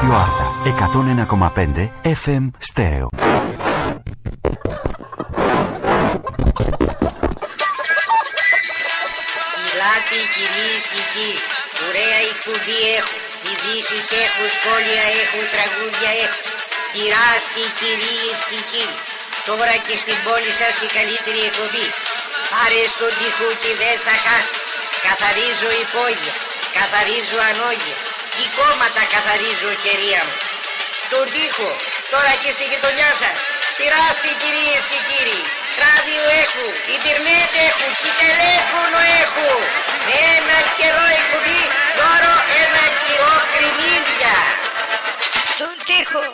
Ράδιο Άρτα 101,5 FM Στέρεο. Μιλάτε κυρίες και κύριοι, ωραία εκπομπή έχω, ειδήσεις έχω, σχόλια έχω, τραγούδια έχω. Πειράστε κυρίες και κύριοι, τώρα και στην πόλη σας η καλύτερη εκπομπή. Πάρε στον τοίχο και δεν θα χάσει. Καθαρίζω υπόγεια, καθαρίζω ανόγεια. Τι κόμματα καθαρίζω κυρία μου. Στον τοίχο, τώρα και στη γειτονιά σας. Πειράστε κυρίες και κύριοι. Ράδιο έχουν, ίντερνετ έχουν, και τηλέφωνο έχουν. Με ένα καιρό εκπομπή, δώρο ένα κιλό κρυμμύδια. Στον τοίχο,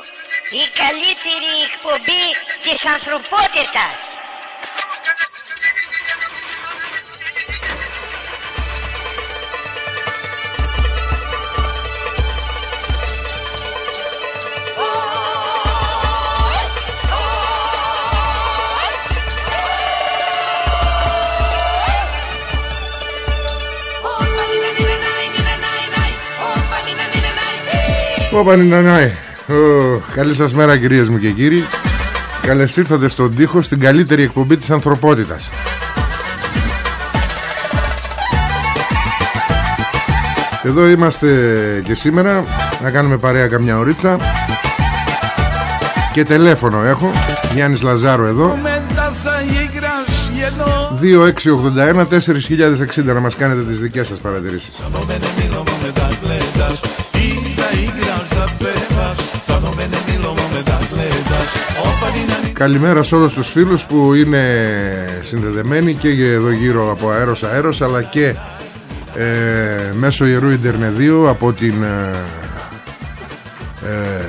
η καλύτερη εκπομπή της ανθρωπότητας. Ωπα νινανάι Καλή σας μέρα κυρίες μου και κύριοι. Καλώς ήρθατε στον τοίχο Στην καλύτερη εκπομπή της ανθρωπότητας. Εδώ είμαστε και σήμερα Να κάνουμε παρέα καμιά ωρίτσα. Και τηλέφωνο έχω Γιάννης Λαζάρο εδώ. 2681 4060 να μας κάνετε τις δικές σας παρατηρήσεις Καλημέρα σε όλους τους φίλους που είναι συνδεδεμένοι και εδώ γύρω από αέρος αέρος αλλά και ε, μέσω Ιερού Ιντερνεδίου από την ε, ε,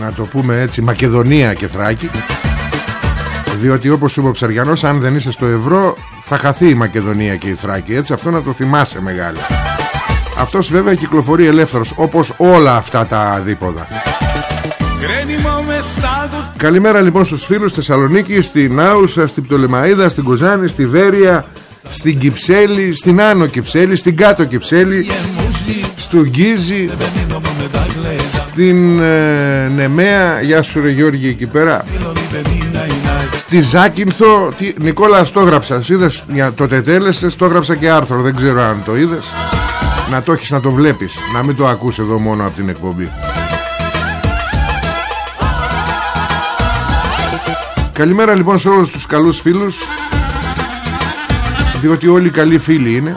να το πούμε έτσι Μακεδονία και Θράκη. Διότι όπως είπε ο Ψαριανός αν δεν είσαι στο ευρώ θα χαθεί η Μακεδονία και η Θράκη. Έτσι αυτό να το θυμάσαι μεγάλη αυτός βέβαια κυκλοφορεί ελεύθερος όπως όλα αυτά τα δίποδα. Καλημέρα λοιπόν στους φίλους Θεσσαλονίκη, στην Άουσα, στην Πτολεμαίδα, στην Κοζάνη, στη Βέρεια, στην Κυψέλη, στην Άνω Κυψέλη, στην Κάτω Κυψέλη, στο Γκίζη, στην ε, Νεμαία, γεια σου ρε Γιώργη εκεί πέρα, στη Ζάκυνθο, τι, Νικόλα το γράψα, είδες, για το τετέλεσες, το γράψα και άρθρο, δεν ξέρω αν το είδες, να το έχεις να το βλέπεις, να μην το ακούς εδώ μόνο από την εκπομπή. Καλημέρα λοιπόν σε όλους τους καλούς φίλους Διότι όλοι καλοί φίλοι είναι.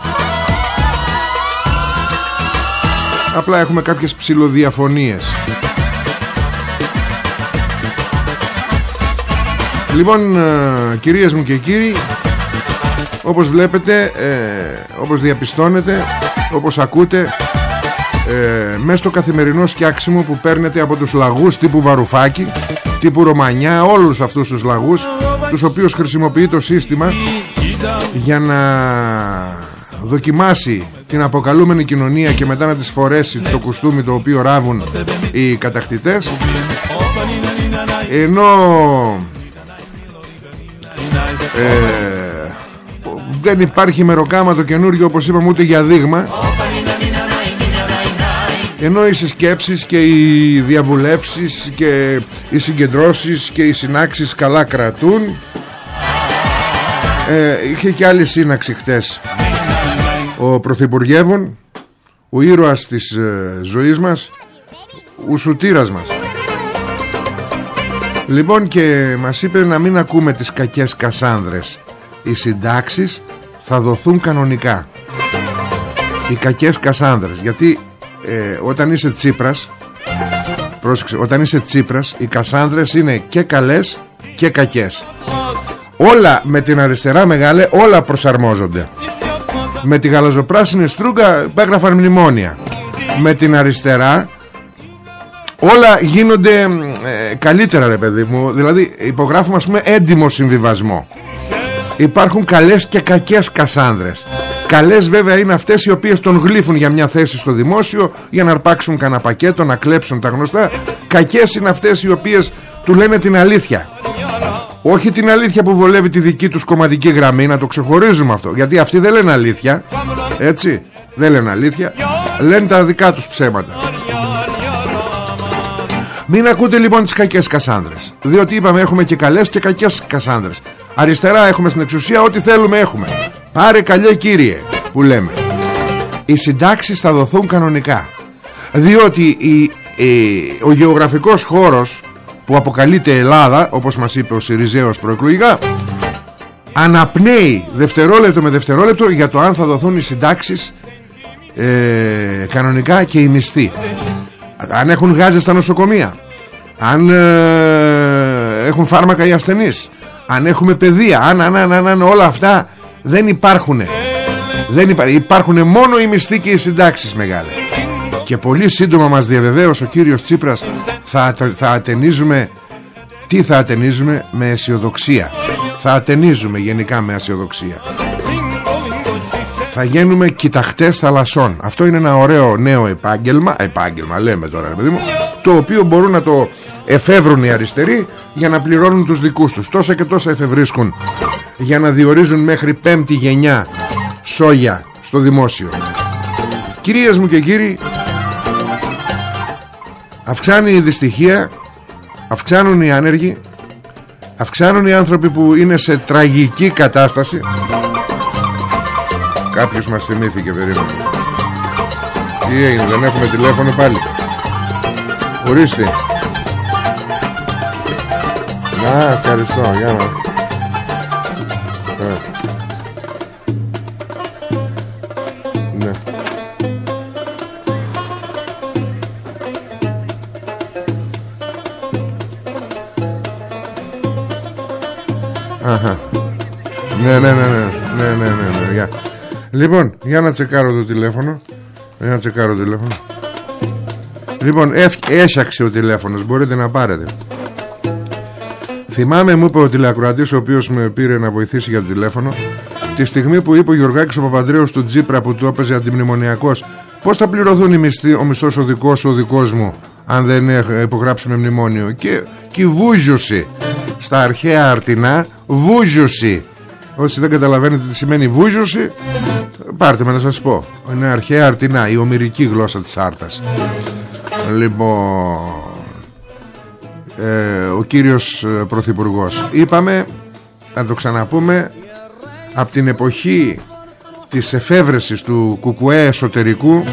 Απλά έχουμε κάποιες ψηλοδιαφωνίες. Λοιπόν ε, κυρίες μου και κύριοι Όπως βλέπετε ε, Όπως διαπιστώνετε Όπως ακούτε ε, Μέσα στο καθημερινό σκιάξιμο που παίρνετε από τους λαγούς τύπου Βαρουφάκη τύπου Ρωμανιά όλους αυτούς τους λαγούς τους οποίους χρησιμοποιεί το σύστημα για να δοκιμάσει την αποκαλούμενη κοινωνία και μετά να τις φορέσει το κουστούμι το οποίο ράβουν οι κατακτητές. Ενώ ε, δεν υπάρχει μεροκάμα καινούργιο όπως είπαμε ούτε για δείγμα. Ενώ οι συσκέψεις και οι διαβουλεύσεις και οι συγκεντρώσεις και οι συνάξεις καλά κρατούν. Ε, Είχε και άλλη σύναξη χτες. Ο Πρωθυπουργεύων Ο ήρωας της ε, ζωής μας Ο σουτήρας μας. Λοιπόν και μας είπε να μην ακούμε τις κακές κασάνδρες Οι συντάξεις θα δοθούν κανονικά. Οι κακές κασάνδρες. Γιατί ε, όταν είσαι Τσίπρας Πρόσεξε, όταν είσαι Τσίπρας Οι Κασάνδρες είναι και καλές και κακές. Όλα με την αριστερά μεγάλε Όλα προσαρμόζονται. Με τη γαλαζοπράσινη στρούγκα Πέγραφαν μνημόνια. Με την αριστερά Όλα γίνονται ε, καλύτερα ρε παιδί μου. Δηλαδή υπογράφουμε ας πούμε έντιμο συμβιβασμό Υπάρχουν καλές και κακές Κασάνδρες. Καλές βέβαια είναι αυτές οι οποίες τον γλύφουν για μια θέση στο δημόσιο Για να αρπάξουν κανένα πακέτο, να κλέψουν τα γνωστά. Κακές είναι αυτές οι οποίες του λένε την αλήθεια. Όχι την αλήθεια που βολεύει τη δική τους κομματική γραμμή Να το ξεχωρίζουμε αυτό. Γιατί αυτοί δεν λένε αλήθεια. Έτσι Δεν λένε αλήθεια. Λένε τα δικά τους ψέματα Μην ακούτε λοιπόν τις κακές Κασάνδρες Διότι είπαμε έχουμε και καλές και κακές Κασάνδρες. Αριστερά έχουμε στην εξουσία Ό,τι θέλουμε έχουμε. Πάρε καλέ κύριε που λέμε. Οι συντάξεις θα δοθούν κανονικά Διότι η, ο γεωγραφικός χώρος Που αποκαλείται Ελλάδα Όπως μας είπε ο Σιριζέος προεκλογικά Αναπνέει δευτερόλεπτο με δευτερόλεπτο Για το αν θα δοθούν οι συντάξεις ε, Κανονικά και οι μισθοί αν έχουν γάζες στα νοσοκομεία αν ε, έχουν φάρμακα οι ασθενείς αν έχουμε παιδεία αν, αν, αν, αν, όλα αυτά δεν υπάρχουν δεν υπά... υπάρχουν μόνο οι μισθοί και οι συντάξεις μεγάλε. Και πολύ σύντομα μας διαβεβαίωσε ο κύριος Τσίπρας θα, θα ατενίζουμε τι θα ατενίζουμε με αισιοδοξία. Θα ατενίζουμε γενικά με αισιοδοξία θα γίνουμε κοιταχτές θαλασσών. Αυτό είναι ένα ωραίο νέο επάγγελμα επάγγελμα λέμε τώρα παιδί μου το οποίο μπορούν να το εφεύρουν οι αριστεροί για να πληρώνουν τους δικούς τους. Τόσα και τόσα εφευρίσκουν για να διορίζουν μέχρι πέμπτη γενιά σόγια στο δημόσιο. Κυρίες μου και κύριοι αυξάνει η δυστυχία αυξάνουν οι άνεργοι αυξάνουν οι άνθρωποι που είναι σε τραγική κατάσταση Κάποιος μας θυμήθηκε περίπου Τι έγινε δεν έχουμε τηλέφωνο πάλι. Ορίστε. Να ευχαριστώ Για να Λοιπόν, για να τσεκάρω το τηλέφωνο. Για να τσεκάρω το τηλέφωνο. Λοιπόν, έσαξε ο τηλέφωνος, μπορείτε να πάρετε. Θυμάμαι, μου είπε ο τηλεακροατής ο οποίος με πήρε να βοηθήσει για το τηλέφωνο, τη στιγμή που είπε ο Γιωργάκης ο Παπαντρέος του Τζίπρα που του έπαιζε αντιμνημονιακός, πώς θα πληρωθούν οι μισθοί, ο μισθός ο δικός ο δικός μου, αν δεν υπογράψουμε μνημόνιο. Και, και βούζωση στα αρχαία αρτινά, βούζωση. Όσοι δεν καταλαβαίνετε τι σημαίνει βούζωση Πάρτε με να σας πω. Είναι αρχαία αρτινά Η ομυρική γλώσσα της άρτας. Λοιπόν ε, Ο κύριος ε, Πρωθυπουργός Είπαμε Να το ξαναπούμε Από την εποχή Της εφεύρεσης του κουκουέ εσωτερικού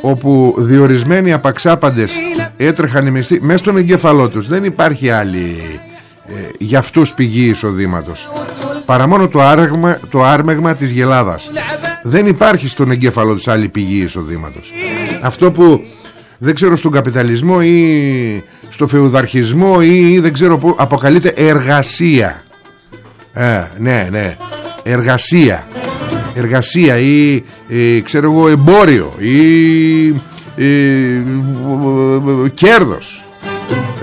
Όπου διορισμένοι απαξάπαντες Έτρεχαν οι μισθοί Μέσα στον εγκέφαλό τους. Δεν υπάρχει άλλη ε, Για αυτούς πηγή εισοδήματος Παρά μόνο το, άρεγμα, το άρμεγμα της γελάδας. Δεν υπάρχει στον εγκέφαλο της άλλη πηγή εισοδήματος. Αυτό που δεν ξέρω στον καπιταλισμό ή στο φεουδαρχισμό ή, δεν ξέρω που αποκαλείται εργασία. Ε, ναι ναι. Εργασία. Εργασία ή, ξέρω εγώ εμπόριο ή, ή κέρδος.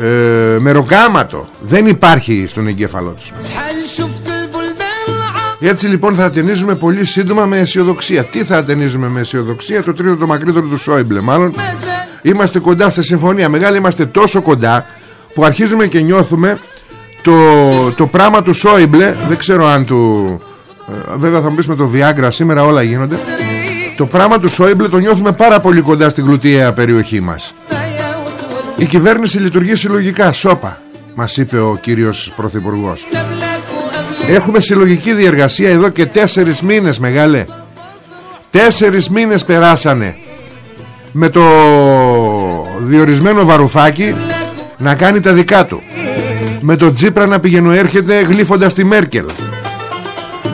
Ε, μεροκάματο. Δεν υπάρχει στον εγκέφαλό τους έτσι λοιπόν θα ατενίζουμε πολύ σύντομα με αισιοδοξία. Τι θα ατενίζουμε με αισιοδοξία, το τρίτο το μακρύτερο του Σόιμπλε. Μάλλον είμαστε κοντά στη συμφωνία. Μεγάλη είμαστε τόσο κοντά που αρχίζουμε και νιώθουμε το, το πράγμα του Σόιμπλε. Δεν ξέρω αν του. Ε, βέβαια θα μου πεις με το Viagra σήμερα όλα γίνονται. Το πράγμα του Σόιμπλε το νιώθουμε πάρα πολύ κοντά στην γλουτιαία περιοχή μας. Η κυβέρνηση λειτουργεί συλλογικά. Σόπα, μας είπε ο κύριος Πρωθυπουργός. Έχουμε συλλογική διεργασία εδώ και τέσσερις μήνες μεγάλε. Τέσσερις μήνες περάσανε Με το διορισμένο βαρουφάκι Να κάνει τα δικά του. Με το Τζίπρα να πηγαίνω έρχεται γλύφοντας τη Μέρκελ.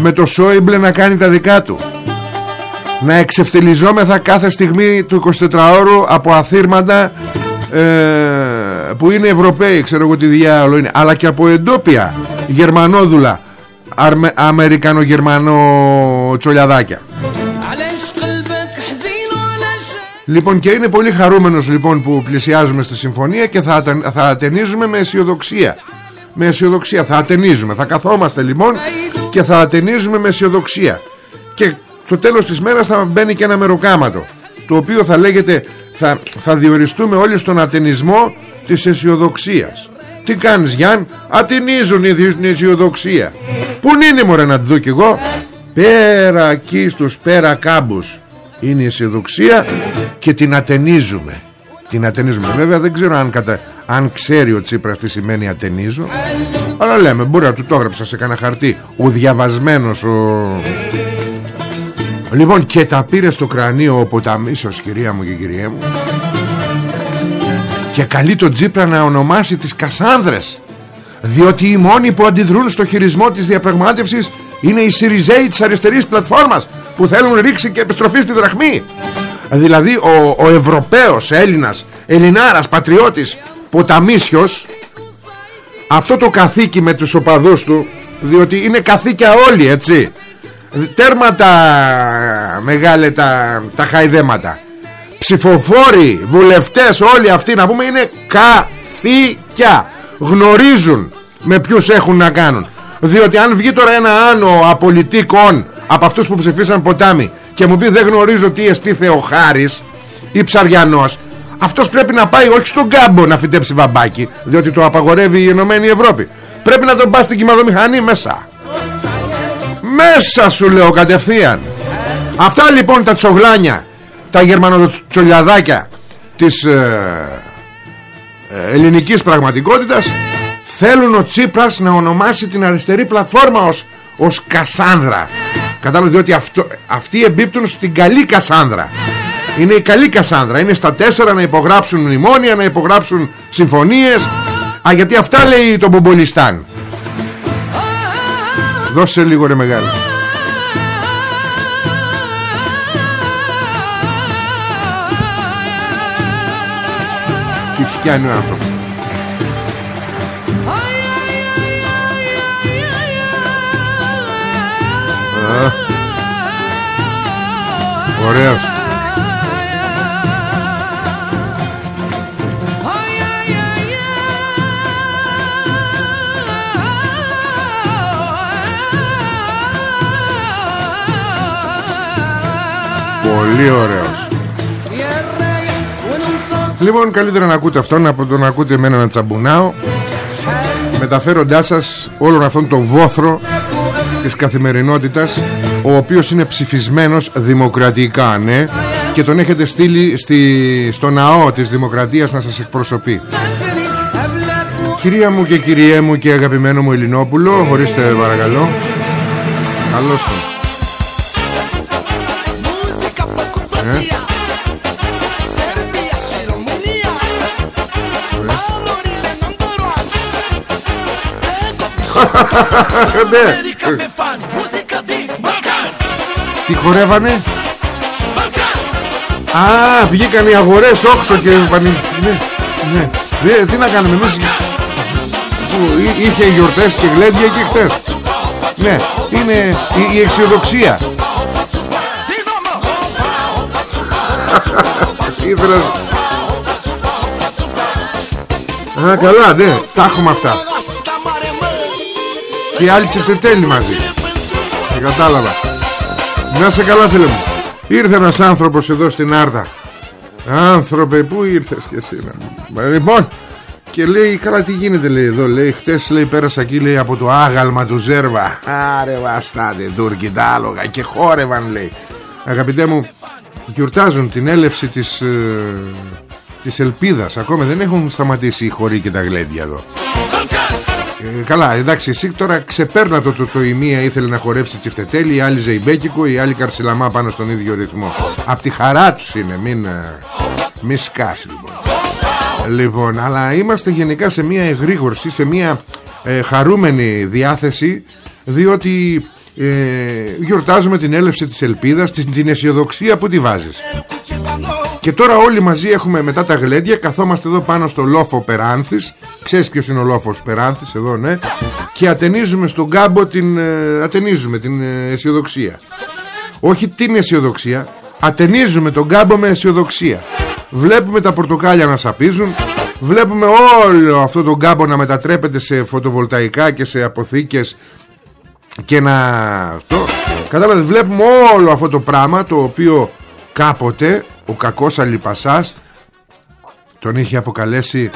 Με το Σόιμπλε να κάνει τα δικά του. Να εξευτελιζόμεθα κάθε στιγμή του 24ωρου Από αθήρματα ε, Που είναι Ευρωπαίοι Ξέρω εγώ τι διάλογο είναι Αλλά και από εντόπια Γερμανόδουλα Αμερικανο-Γερμανο τσολιαδάκια. Λοιπόν και είναι πολύ χαρούμενος λοιπόν που πλησιάζουμε στη συμφωνία και θα, θα ατενίζουμε με αισιοδοξία. Με αισιοδοξία. Θα ατενίζουμε. Θα καθόμαστε λοιπόν και θα ατενίζουμε με αισιοδοξία. Και στο τέλος της μέρας θα μπαίνει και ένα μεροκάματο Το οποίο θα λέγεται θα, θα διοριστούμε όλοι στον ατενισμό της αισιοδοξίας. Τι κάνεις Γιάν Ατενίζουν η αισιοδοξία. Πού είναι μωρέ να τη δω κι εγώ; Πέρα εκεί στους πέρα κάμπους. Είναι η αισιοδοξία Και την ατενίζουμε. Την ατενίζουμε. Βέβαια δεν ξέρω αν, κατα... αν ξέρει ο Τσίπρας τι σημαίνει ατενίζω. Αλλά λέμε μπορεί να του το έγραψα σε κανένα χαρτί. Ο διαβασμένος ο... Λοιπόν και τα πήρε στο κρανίο ο Ποταμίσος κυρία μου και κυρία μου και καλεί τον Τσίπρα να ονομάσει τις Κασάνδρες διότι οι μόνοι που αντιδρούν στο χειρισμό της διαπραγμάτευσης είναι οι Σιριζέοι της αριστερής πλατφόρμας που θέλουν ρήξη και επιστροφή στη δραχμή. Δηλαδή ο, ο Ευρωπαίος Έλληνας Ελληνάρας πατριώτης Ποταμίσιος αυτό το καθήκη με τους οπαδούς του διότι είναι καθήκια όλοι έτσι. Τέρμα τα μεγάλε τα, τα χαϊδέματα ψηφοφόροι, βουλευτές όλοι αυτοί να πούμε είναι καθήκια. Γνωρίζουν με ποιους έχουν να κάνουν. Διότι αν βγει τώρα ένα άνω απολυτικών από αυτούς που ψηφίσαν ποτάμι και μου πει δεν γνωρίζω τι εστί Θεοχάρης ή Ψαριανός αυτός πρέπει να πάει όχι στον κάμπο να φυτέψει βαμπάκι διότι το απαγορεύει η Ενωμένη Ευρώπη. Πρέπει να τον πάει στην κοιμαδομηχανή μέσα. Μέσα σου λέω κατευθείαν. Αυτά λοιπόν τα τσογλάνια τα γερμανοτσολιαδάκια της ε, ε, ελληνικής πραγματικότητας θέλουν ο Τσίπρας να ονομάσει την αριστερή πλατφόρμα ως, ως Κασάνδρα. Κατάλαβες διότι αυτό, αυτοί εμπίπτουν στην καλή Κασάνδρα. Είναι η καλή Κασάνδρα. Είναι στα τέσσερα να υπογράψουν μνημόνια να υπογράψουν συμφωνίες. Α γιατί αυτά λέει το Μπομπολιστάν. Δώσε λίγο ρε μεγάλη τι φτιάνει ο άνθρωπος. Ωραίος. Πολύ ωραίος Λοιπόν καλύτερα να ακούτε αυτόν από το να ακούτε εμένα να τσαμπουνάω Μεταφέροντάς σας όλον αυτόν τον βόθρο της καθημερινότητας ο οποίος είναι ψηφισμένος δημοκρατικά ναι και τον έχετε στείλει στη, στο ναό της δημοκρατίας να σας εκπροσωπεί. Κυρία μου και κυριέ μου και αγαπημένο μου Ελληνόπουλο Χωρίστε παρακαλώ. Καλώς τον ναι. Τι χορεύανε; Α βγήκαν οι αγορές όξο και πανί... ναι, ναι. ναι, Τι να κάνουμε εμείς; Είχε γιορτές και γλέντια και χθες. Ναι Είναι η, η αισιοδοξία Ήθελα Α καλά ναι Τα έχουμε αυτά και οι άλλοι τσεφτετέλοι μαζί. Δεν κατάλαβα. Να σε καλά φίλε μου. Ήρθε ένας άνθρωπος εδώ στην Άρτα Άνθρωπε που ήρθες και εσύ Λοιπόν και λέει καλά τι γίνεται λέει εδώ Λέει χτες λέει πέρασα εκεί λέει από το άγαλμα του Ζέρβα. Άρε βαστάτε Τούρκοι τα άλογα Και χόρευαν λέει. Αγαπητέ μου γιορτάζουν την έλευση της, ε, της ελπίδας. Ακόμα δεν έχουν σταματήσει οι χωροί και τα γλέντια εδώ ε, καλά, εντάξει, εσύ τώρα ξεπέρνα το, το, το, η μία ήθελε να χορέψει τσιφτετέλη, η άλλη ζεϊμπέκικο, η άλλη καρσιλαμά πάνω στον ίδιο ρυθμό. Απ' τη χαρά τους είναι, μην, ε, μη σκάσει λοιπόν. Λοιπόν, αλλά είμαστε γενικά σε μια εγρήγορση, σε μια ε, χαρούμενη διάθεση, διότι ε, γιορτάζουμε την έλευση της ελπίδας, την, την αισιοδοξία που τη βάζεις. Και τώρα όλοι μαζί έχουμε μετά τα γλέντια Καθόμαστε εδώ πάνω στο λόφο Περάνθης. Ξέρεις ποιος είναι ο λόφος Περάνθης Εδώ ναι. Και ατενίζουμε στον κάμπο την, ε, Ατενίζουμε την ε, αισιοδοξία. Όχι την αισιοδοξία Ατενίζουμε τον κάμπο με αισιοδοξία. Βλέπουμε τα πορτοκάλια να σαπίζουν Βλέπουμε όλο αυτό τον κάμπο να μετατρέπεται σε φωτοβολταϊκά και σε αποθήκες και να αυτό. Κατάλαβες βλέπουμε όλο αυτό το πράγμα το οποίο κάποτε ο κακός Αλιπασάς τον είχε αποκαλέσει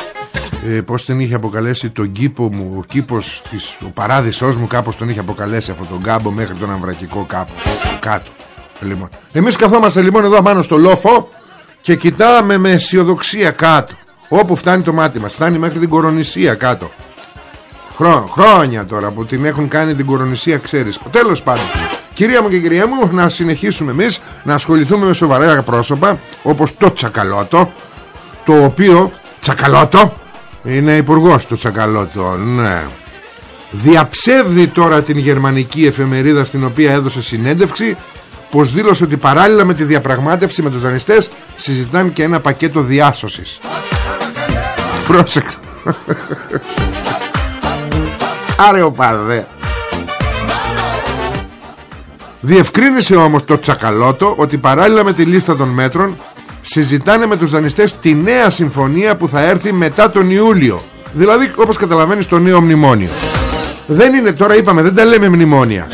ε, πως την είχε αποκαλέσει τον κήπο μου ο κήπος της, ο παράδεισός μου κάπως τον είχε αποκαλέσει από τον κάμπο μέχρι τον αμβρακικό κάπου κάτω. Εμείς καθόμαστε λοιπόν εδώ πάνω στο λόφο και κοιτάμε με αισιοδοξία κάτω Όπου φτάνει το μάτι μας Φτάνει μέχρι την κορονησία κάτω. Χρό, Χρόνια τώρα που την έχουν κάνει την κορονησία ξέρεις. Τέλος πάντων Κυρία μου και κυρία μου να συνεχίσουμε εμείς Να ασχοληθούμε με σοβαρά πρόσωπα Όπως το Τσακαλώτο Το οποίο Τσακαλώτο Είναι υπουργός του Τσακαλώτο Ναι Διαψεύδει τώρα την γερμανική εφημερίδα στην οποία έδωσε συνέντευξη πως δήλωσε ότι παράλληλα με τη διαπραγμάτευση με τους δανειστές συζητάνε και ένα πακέτο διάσωσης. Πρόσεξε. Άρε ο παδέ. Διευκρίνησε όμως το Τσακαλώτο ότι παράλληλα με τη λίστα των μέτρων συζητάνε με τους δανειστές τη νέα συμφωνία που θα έρθει μετά τον Ιούλιο. Δηλαδή όπως καταλαβαίνεις το νέο μνημόνιο. Δεν είναι τώρα είπαμε δεν τα λέμε μνημόνια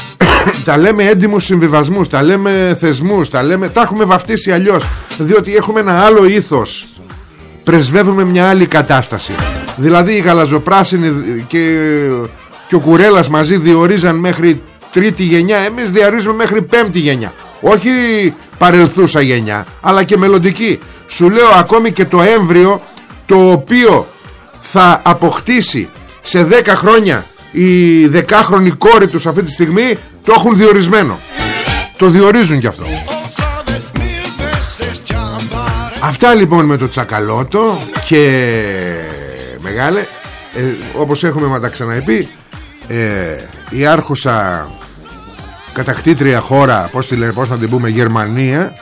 τα λέμε έντιμους συμβιβασμούς τα λέμε θεσμούς τα, λέμε, τα έχουμε βαφτίσει αλλιώς διότι έχουμε ένα άλλο ήθος πρεσβεύουμε μια άλλη κατάσταση δηλαδή οι γαλαζοπράσινοι και, και ο Κουρέλας μαζί διορίζαν μέχρι τρίτη γενιά εμείς διαρρίζουμε μέχρι πέμπτη γενιά. Όχι παρελθούσα γενιά αλλά και μελλοντική. Σου λέω ακόμη και το έμβριο το οποίο θα αποκτήσει σε 10 χρόνια οι δεκάχρονοι κόρη τους αυτή τη στιγμή το έχουν διορισμένο. Το διορίζουν κι αυτό. Αυτά λοιπόν με το τσακαλώτο και μεγάλε ε, όπως έχουμε μα τα ξαναεπεί ε, η άρχουσα κατακτήτρια χώρα πώς, τη, πώς να την πούμε Γερμανία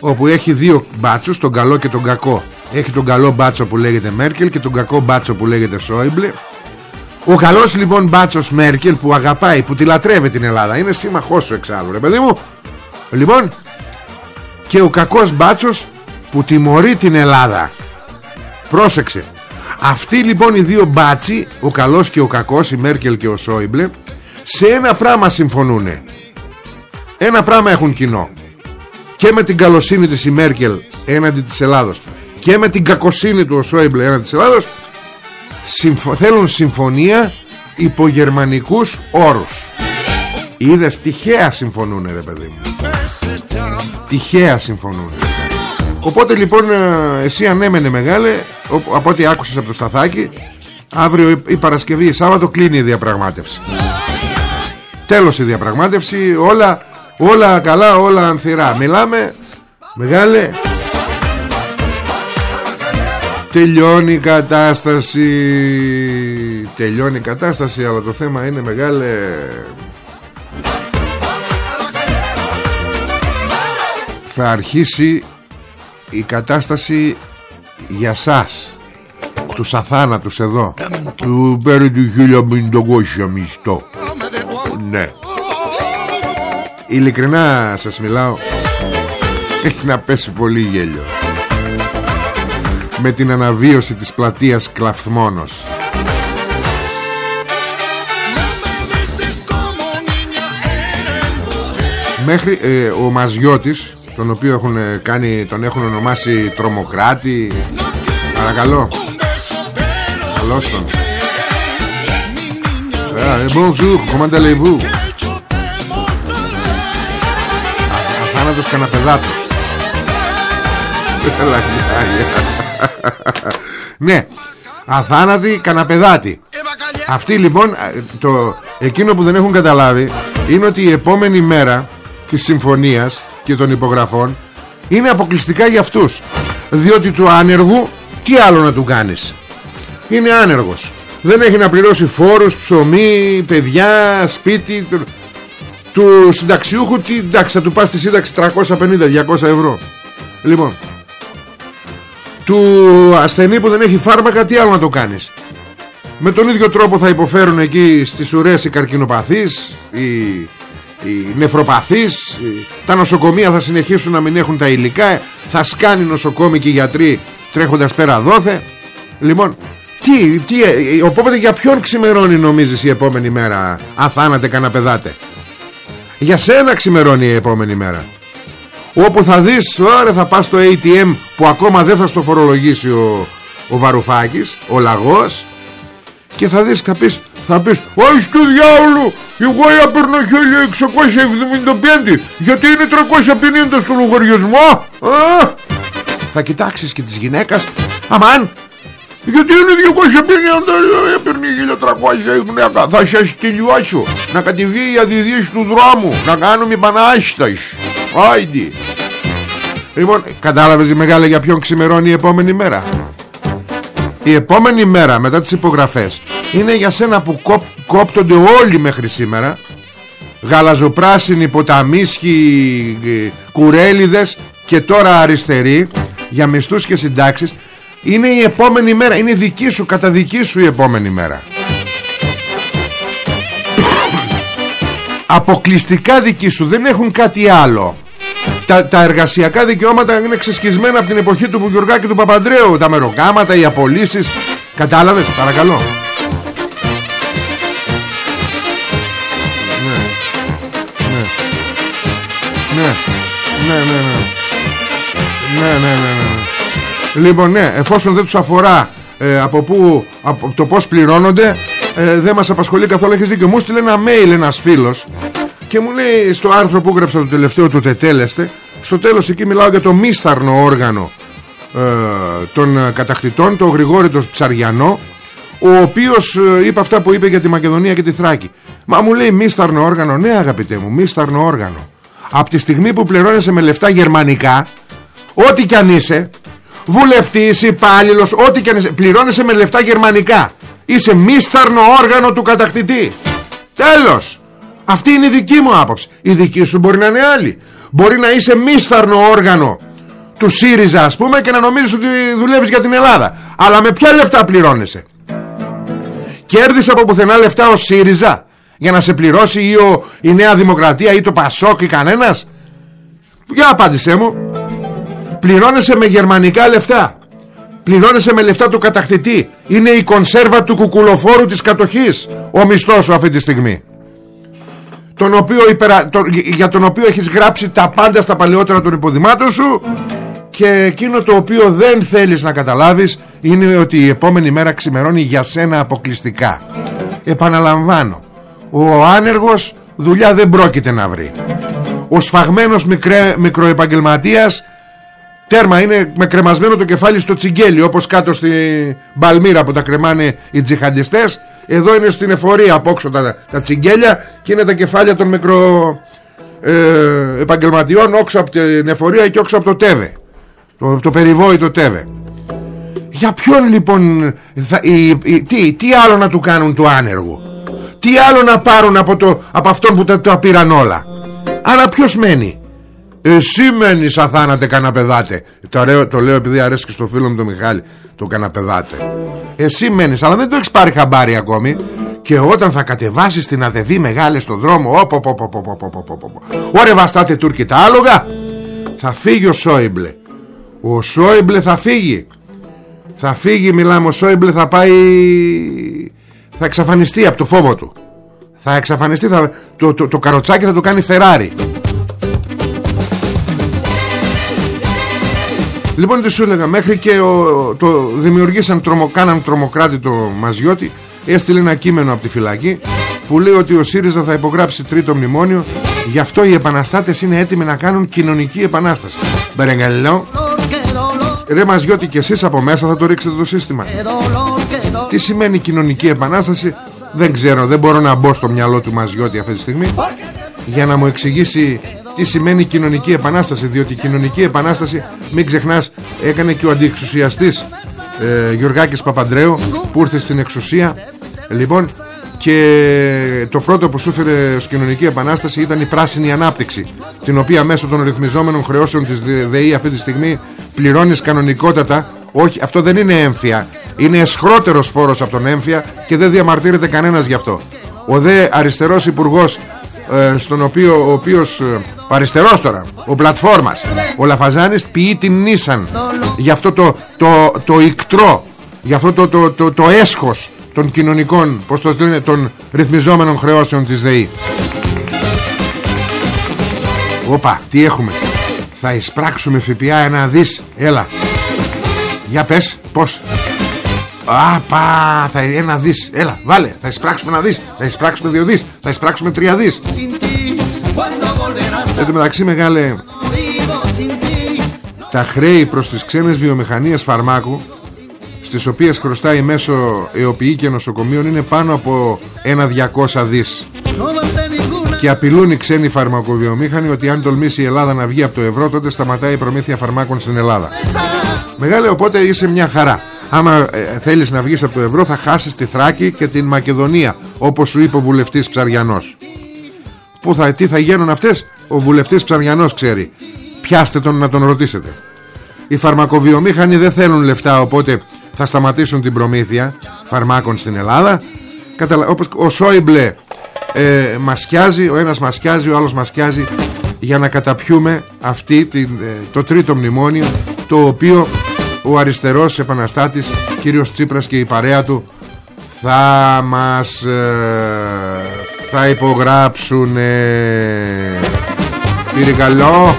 όπου έχει δύο μπάτσους τον καλό και τον κακό. Έχει τον καλό μπάτσο που λέγεται Μέρκελ και τον κακό μπάτσο που λέγεται Σόιμπλε. Ο καλός λοιπόν μπάτσος Μέρκελ που αγαπάει, που τη λατρεύει την Ελλάδα Είναι σύμμαχός σου εξάλλου ρε παιδί μου. Λοιπόν Και ο κακός μπάτσος που τιμωρεί την Ελλάδα. Πρόσεξε. Αυτοί λοιπόν οι δύο μπάτσοι Ο καλός και ο κακός, η Μέρκελ και ο Σόιμπλε Σε ένα πράγμα συμφωνούν Ένα πράγμα έχουν κοινό. Και με την καλοσύνη της η Μέρκελ Έναντι της Ελλάδος. Και με την κακοσύνη του ο Σόιμπλε έναντι της Ελλάδος συμφω... θέλουν συμφωνία υπό γερμανικούς όρους. Είδες τυχαία συμφωνούν ρε παιδί μου. Τυχαία συμφωνούν Οπότε λοιπόν ε, εσύ ανέμενε μεγάλε Από ό,τι άκουσες από το Σταθάκι Αύριο η Παρασκευή η Σάββατο κλείνει η διαπραγμάτευση Τέλος η διαπραγμάτευση. Όλα, όλα καλά όλα ανθυρά. Μιλάμε μεγάλε. Τελειώνει η κατάσταση. Τελειώνει η κατάσταση Αλλά το θέμα είναι μεγάλε. Θα αρχίσει η κατάσταση για σας Τους αθάνατους εδώ Του παίρνει του 1500 μισθό Ναι. Ειλικρινά σας μιλάω. Έχει να πέσει πολύ γέλιο. Με την αναβίωση της πλατείας Κλαφθμόνος. Μέχρι ε, ο Μαζιώτης τον οποίο έχουν κάνει, τον έχουν ονομάσει τρομοκράτη. Παρακαλώ. Καλώς τον. ε, Bonjour, comment allez-vous; Αθάνατος καναπεδάτος. Ναι Αθάνατη καναπεδάτη Αυτοί λοιπόν το, Εκείνο που δεν έχουν καταλάβει Είναι ότι η επόμενη μέρα Της συμφωνίας και των υπογραφών Είναι αποκλειστικά για αυτούς. Διότι του άνεργου Τι άλλο να του κάνεις; Είναι άνεργος Δεν έχει να πληρώσει φόρους, ψωμί, παιδιά, σπίτι Του, του συνταξιούχου τι, Εντάξει θα του πας στη σύνταξη 350-200 ευρώ. Λοιπόν του ασθενή που δεν έχει φάρμακα τι άλλο να το κάνεις; Με τον ίδιο τρόπο θα υποφέρουν εκεί στις ουρές οι καρκινοπαθείς οι, οι νεφροπαθείς τα νοσοκομεία θα συνεχίσουν να μην έχουν τα υλικά θα σκάνει νοσοκόμοι και οι γιατροί τρέχοντας πέρα δόθε. Λοιπόν τι, τι, ε, οπότε για ποιον ξημερώνει νομίζεις η επόμενη μέρα αθάνατε καναπεδάτε για σένα ξημερώνει η επόμενη μέρα Όπου θα δεις Ωραία θα πας στο ATM Που ακόμα δεν θα στο φορολογήσει ο, ο Βαρουφάκης Ο Λαγός Και θα δεις θα πεις θα πεις Όχι του διάολου Εγώ έπαιρνα 1675 Γιατί είναι 350 στο λογαριασμό Α! Θα κοιτάξεις και της γυναίκας Αμάν γιατί είναι 250 έπαιρνε 1300 η γυναίκα Θα σας τελειώσω Να κατεβεί η αδειδίωση του δρόμου Να κάνουμε επανάσταση. Άιντι Λοιπόν κατάλαβες η μεγάλη για ποιον ξημερώνει η επόμενη μέρα; Η επόμενη μέρα μετά τις υπογραφές Είναι για σένα που κόπ, κόπτονται όλοι μέχρι σήμερα. Γαλαζοπράσινοι, ποταμίσχοι, ε, κουρέλιδες Και τώρα αριστεροί Για μισθούς και συντάξεις είναι η επόμενη μέρα Είναι δική σου, κατά δική σου η επόμενη μέρα Αποκλειστικά δική σου Δεν έχουν κάτι άλλο τα, τα εργασιακά δικαιώματα είναι ξεσκισμένα από την εποχή του Βουγιουργάκη και του Παπαντρέου Τα μεροκάματα, οι απολύσεις Κατάλαβες, παρακαλώ ναι. Ναι. Ναι. Ναι, ναι, ναι. Ναι, ναι, ναι, ναι. Λοιπόν ναι εφόσον δεν τους αφορά ε, από, που, από το πως πληρώνονται ε, δεν μας απασχολεί καθόλου. Έχεις δίκιο. Μου στείλε ένα mail ένας φίλος και μου λέει στο άρθρο που έγραψα το τελευταίο του τετέλεστε στο τέλος εκεί μιλάω για το μίσθαρνο όργανο ε, των κατακτητών το Γρηγόρη το Ψαριανό ο οποίος ε, είπε αυτά που είπε για τη Μακεδονία και τη Θράκη. Μα μου λέει μίσθαρνο όργανο. Ναι αγαπητέ μου μίσθαρνο όργανο. Από τη στιγμή που πληρώνεσαι με λεφτά γερμανικά ό,τι κι αν είσαι βουλευτής, υπάλληλος, ό,τι και αν πληρώνεσαι με λεφτά γερμανικά. Είσαι μίσθαρνο όργανο του κατακτητή. Τέλος. Αυτή είναι η δική μου άποψη. Η δική σου μπορεί να είναι άλλη. Μπορεί να είσαι μίσθαρνο όργανο του ΣΥΡΙΖΑ ας πούμε και να νομίζεις ότι δουλεύεις για την Ελλάδα. Αλλά με ποια λεφτά πληρώνεσαι; Κέρδισε από πουθενά λεφτά ο ΣΥΡΙΖΑ για να σε πληρώσει ή ο, η Νέα Δημοκρατία ή το Πασόκ ή κανένας; Για απάντησέ μου. Πληρώνεσαι με γερμανικά λεφτά. Πληρώνεσαι με λεφτά του κατακτητή. Είναι η κονσέρβα του κουκουλοφόρου της κατοχής. Ο μισθός σου αυτή τη στιγμή. Τον οποίο υπερα... τον... Για τον οποίο έχεις γράψει τα πάντα στα παλαιότερα των υποδημάτων σου. Και εκείνο το οποίο δεν θέλεις να καταλάβεις Είναι ότι η επόμενη μέρα ξημερώνει για σένα αποκλειστικά. Επαναλαμβάνω Ο άνεργος δουλειά δεν πρόκειται να βρει. Ο σφαγμένος μικρέ... μικροεπαγγελματίας Τέρμα είναι με κρεμασμένο το κεφάλι στο τσιγκέλι Όπως κάτω στη Μπαλμύρα που τα κρεμάνε οι τζιχαντιστές. Εδώ είναι στην εφορία απόξω τα, τα τσιγκέλια Και είναι τα κεφάλια των μικρο ε, επαγγελματιών Όξω από την εφορία και όξω από το τέβε. Το, το περιβόητο τέβε. Για ποιον λοιπόν θα, τι, τι άλλο να του κάνουν το άνεργο; Τι άλλο να πάρουν από, το, από αυτόν που τα, τα πήραν όλα; Άρα ποιος μένει; Εσύ μένεις αθάνατε καναπεδάτε. Το λέω, το λέω επειδή αρέσει και στο φίλο μου τον Μιχάλη Το καναπεδάτε. Εσύ μένεις αλλά δεν το έχεις πάρει χαμπάρι ακόμη. Και όταν θα κατεβάσεις την αδεδή μεγάλη στον δρόμο Όπ, όπ, όπ, Ωρε βαστάτε Τούρκοι τα άλογα. Θα φύγει ο Σόιμπλε. Ο Σόιμπλε θα φύγει. Θα φύγει μιλάμε ο Σόιμπλε θα πάει Θα εξαφανιστεί από το φόβο του. Θα εξαφανιστεί θα... το, το, το καροτσάκι θα το κάνει Φεράρι Λοιπόν τι σου έλεγα Μέχρι και ο, το δημιουργήσαν τρομο, Κάναν τρομοκράτη το Μαζιώτη Έστειλε ένα κείμενο από τη φυλακή Που λέει ότι ο ΣΥΡΙΖΑ θα υπογράψει τρίτο μνημόνιο Γι' αυτό οι επαναστάτες είναι έτοιμοι να κάνουν κοινωνική επανάσταση. Μπερεγκαλό Ρε Μαζιώτη και εσείς από μέσα θα το ρίξετε το σύστημα. Τι σημαίνει κοινωνική επανάσταση Δεν ξέρω δεν μπορώ να μπω στο μυαλό του Μαζιώτη αυτή τη στιγμή Για να μου εξηγήσει τι σημαίνει κοινωνική επανάσταση διότι η κοινωνική επανάσταση μην ξεχνάς έκανε και ο αντιεξουσιαστής ε, Γιωργάκης Παπαντρέου που ήρθε στην εξουσία. Λοιπόν και το πρώτο που σου έφερε ως κοινωνική επανάσταση ήταν η πράσινη ανάπτυξη την οποία μέσω των ρυθμιζόμενων χρεώσεων της ΔΕΗ αυτή τη στιγμή πληρώνεις κανονικότατα. Όχι αυτό δεν είναι έμφυα. Είναι εσχρότερος φόρος από τον έμφυα και δεν διαμαρτύρεται κανένας γι' αυτό. Ο δε αριστερός υπουργός ε, στον οποίο ο οποίος ε, αριστερός τώρα ο πλατφόρμας ο Λαφαζάνης ποιεί την Νίσαν για αυτό το, το, το ικτρό για αυτό το, το, το, το έσχος των κοινωνικών πως το λένε, των ρυθμιζόμενων χρεώσεων της ΔΕΗ. Όπα τι έχουμε. Θα εισπράξουμε ΦΠΑ ένα δις. Έλα. Για πες πως Απα, θα ένα δις. Έλα, βάλε, θα εισπράξουμε ένα δις. Θα εισπράξουμε δύο δις, θα εισπράξουμε τρία δις. Εν τω μεταξύ μεγάλε τα χρέη προς τις ξένες βιομηχανίες φαρμάκου στις οποίες χρωστάει μέσω αιωποιή και νοσοκομείων είναι πάνω από ένα 200 δις. Και απειλούν οι ξένοι φαρμακοβιομήχανοι ότι αν τολμήσει η Ελλάδα να βγει από το ευρώ τότε σταματάει η προμήθεια φαρμάκων στην Ελλάδα. Μεγάλε οπότε είσαι μια χαρά Άμα ε, θέλεις να βγεις από το ευρώ θα χάσεις τη Θράκη και την Μακεδονία Όπως σου είπε ο βουλευτής Ψαριανός. Πού θα, τι θα γίνουν αυτές; Ο βουλευτής Ψαριανός ξέρει. Πιάστε τον να τον ρωτήσετε. Οι φαρμακοβιομήχανοι δεν θέλουν λεφτά Οπότε θα σταματήσουν την προμήθεια Φαρμάκων στην Ελλάδα. Καταλα... Όπως ο Σόιμπλε ε, μασκιάζει, ο ένας μασκιάζει, ο άλλος μασκιάζει για να καταπιούμε αυτή την, ε, το τρίτο μνημόνιο το οποίο ο αριστερός επαναστάτης κύριος Τσίπρας και η παρέα του θα μας ε, θα υπογράψουν κύριε καλό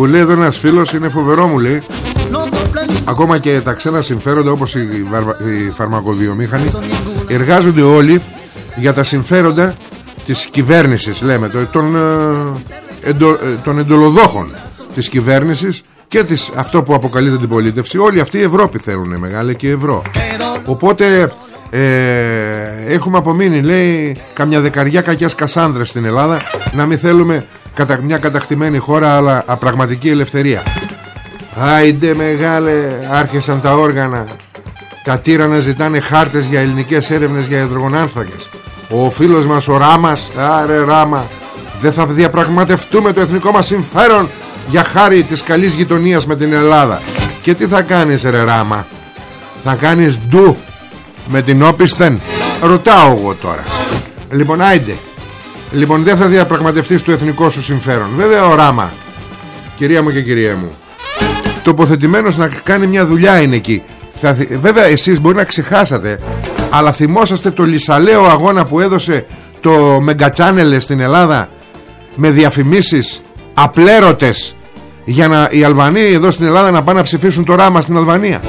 Μου λέει εδώ ένας φίλος είναι φοβερό μου λέει. Ακόμα και τα ξένα συμφέροντα όπως οι, οι φαρμακοβιομήχανοι Εργάζονται όλοι για τα συμφέροντα της κυβέρνησης λέμε των, ε, εντο, ε, των εντολοδόχων της κυβέρνησης και της, αυτό που αποκαλείται την πολίτευση. Όλοι αυτοί οι Ευρώπη θέλουν μεγάλη και ευρώ. Οπότε ε, έχουμε απομείνει λέει καμιά δεκαριά κακιάς κασάνδρες στην Ελλάδα να μην θέλουμε κατα, μια κατακτημένη χώρα αλλά απραγματική ελευθερία. Άιντε μεγάλε άρχισαν τα όργανα. Τα τύρανα ζητάνε χάρτες για ελληνικές έρευνες για υδρογονάνθρακες. Ο φίλος μας ο Ράμας Άρε Ράμα Δεν θα διαπραγματευτούμε το εθνικό μας συμφέρον Για χάρη της καλής γειτονίας με την Ελλάδα. Και τι θα κάνεις ρε Ράμα; Θα κάνεις ντου Με την όπισθεν; Ρωτάω εγώ τώρα. Λοιπόν άιντε Λοιπόν δεν θα διαπραγματευτείς το εθνικό σου συμφέρον. Βέβαια ο Ράμα Κυρία μου και κυρία μου Τοποθετημένος να κάνει μια δουλειά είναι εκεί. Θα, Βέβαια εσείς μπορεί να ξεχάσατε Αλλά θυμόσαστε το λισαλαίο αγώνα που έδωσε Το Μεγκατσάνελε στην Ελλάδα Με διαφημίσεις Απλέρωτες Για να οι Αλβανοί εδώ στην Ελλάδα να πάνε να ψηφίσουν το Ράμα στην Αλβανία.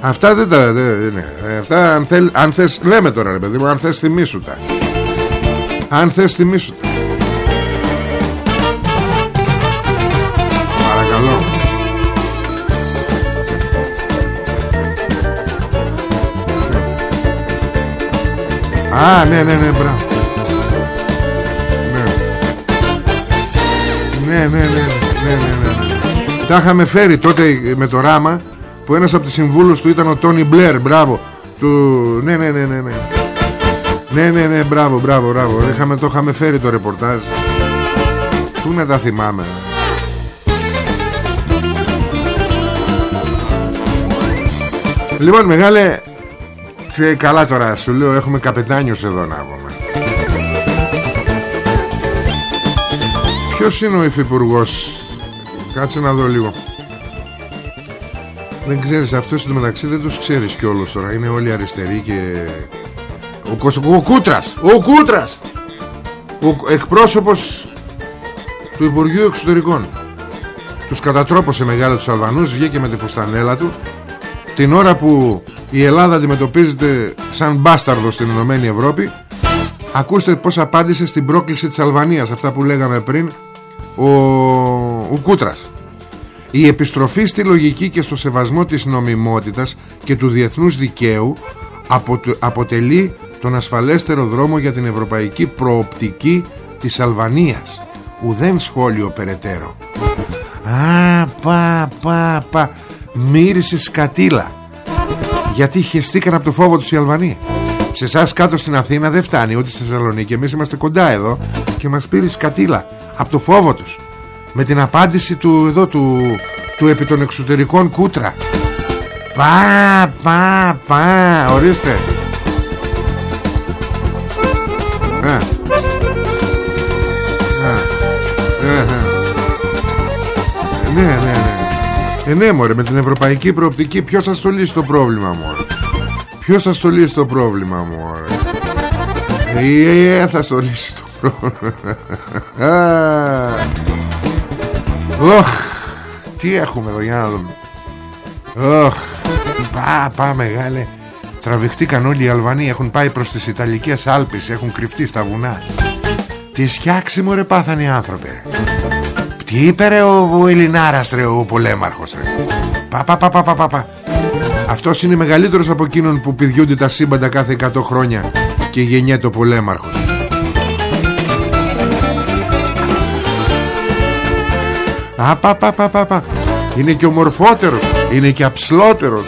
Αυτά δεν τα... ναι. Αυτά αν, θέλ, αν θες λέμε τώρα ρε παιδί μου Αν θες θυμίσου τα αν θες θυμίσου Παρακαλώ. Α ναι ναι ναι μπράβο. Ναι. Ναι ναι ναι ναι ναι ναι Τα είχαμε φέρει τότε με το ράμα Που ένας από τις συμβούλους του ήταν ο Τόνι Μπλερ Μπράβο. Του... Ναι ναι ναι ναι ναι ναι, ναι, ναι, μπράβο, μπράβο, μπράβο. Είχαμε, το είχαμε φέρει το ρεπορτάζ. Πού να τα θυμάμαι. Λοιπόν, μεγάλε, και καλά τώρα σου λέω έχουμε καπετάνιος εδώ να πούμε Ποιος είναι ο υφυπουργός; Κάτσε να δω λίγο Δεν ξέρεις αυτός το μεταξύ δεν τους ξέρεις κιόλας τώρα Είναι όλοι αριστεροί και ο, Κωσ... ο Κούτρας. Ο Κούτρας. Ο εκπρόσωπος Του Υπουργείου Εξωτερικών. Τους κατατρόπωσε μεγάλα τους Αλβανούς Βγήκε με τη φουστανέλα του. Την ώρα που η Ελλάδα αντιμετωπίζεται Σαν μπάσταρδο στην Ενωμένη Ευρώπη Ακούστε πως απάντησε στην πρόκληση της Αλβανίας Αυτά που λέγαμε πριν Ο, ο Κούτρας. Η επιστροφή στη λογική και στο σεβασμό της νομιμότητας και του διεθνούς δικαίου αποτελεί τον ασφαλέστερο δρόμο για την ευρωπαϊκή προοπτική της Αλβανίας. Ουδέν σχόλιο περαιτέρω. Α, πα, πα, πα. Μύρισε σκατήλα. Γιατί χεστήκαν από το φόβο τους οι Αλβανοί. Σε εσάς κάτω στην Αθήνα δεν φτάνει Ούτε στη Θεσσαλονίκη. Εμείς είμαστε κοντά εδώ Και μας πήρε σκατήλα Από το φόβο τους. Με την απάντηση του εδώ του, του επί των εξωτερικών κούτρα. Πα, πα, πα. Ορίστε Ε, ναι, μωρέ, με την ευρωπαϊκή προοπτική ποιος θα στο λύσει το πρόβλημα, μωρέ; Ποιος θα στο λύσει το πρόβλημα, μωρέ; Ε, ε, ε θα στο λύσει το πρόβλημα. Οχ, τι έχουμε εδώ για να δούμε. Οχ, πά, πά μεγάλε. Τραβηχτήκαν όλοι οι Αλβανοί, έχουν πάει προς τις Ιταλικές Άλπεις, έχουν κρυφτεί στα βουνά. Τι σκιάξιμο ρε πάθανε οι άνθρωποι. Τι είπε ρε ο, ο Ελληνάρας ρε ο πολέμαρχος ρε. Πα πα πα πα πα πα. πα. Αυτός είναι μεγαλύτερος από εκείνον που πηδιούνται τα σύμπαντα κάθε 100 χρόνια και γεννιέται ο πολέμαρχος. Α, πα, πα, πα, πα, πα. Είναι και ομορφότερος Είναι και αψλότερος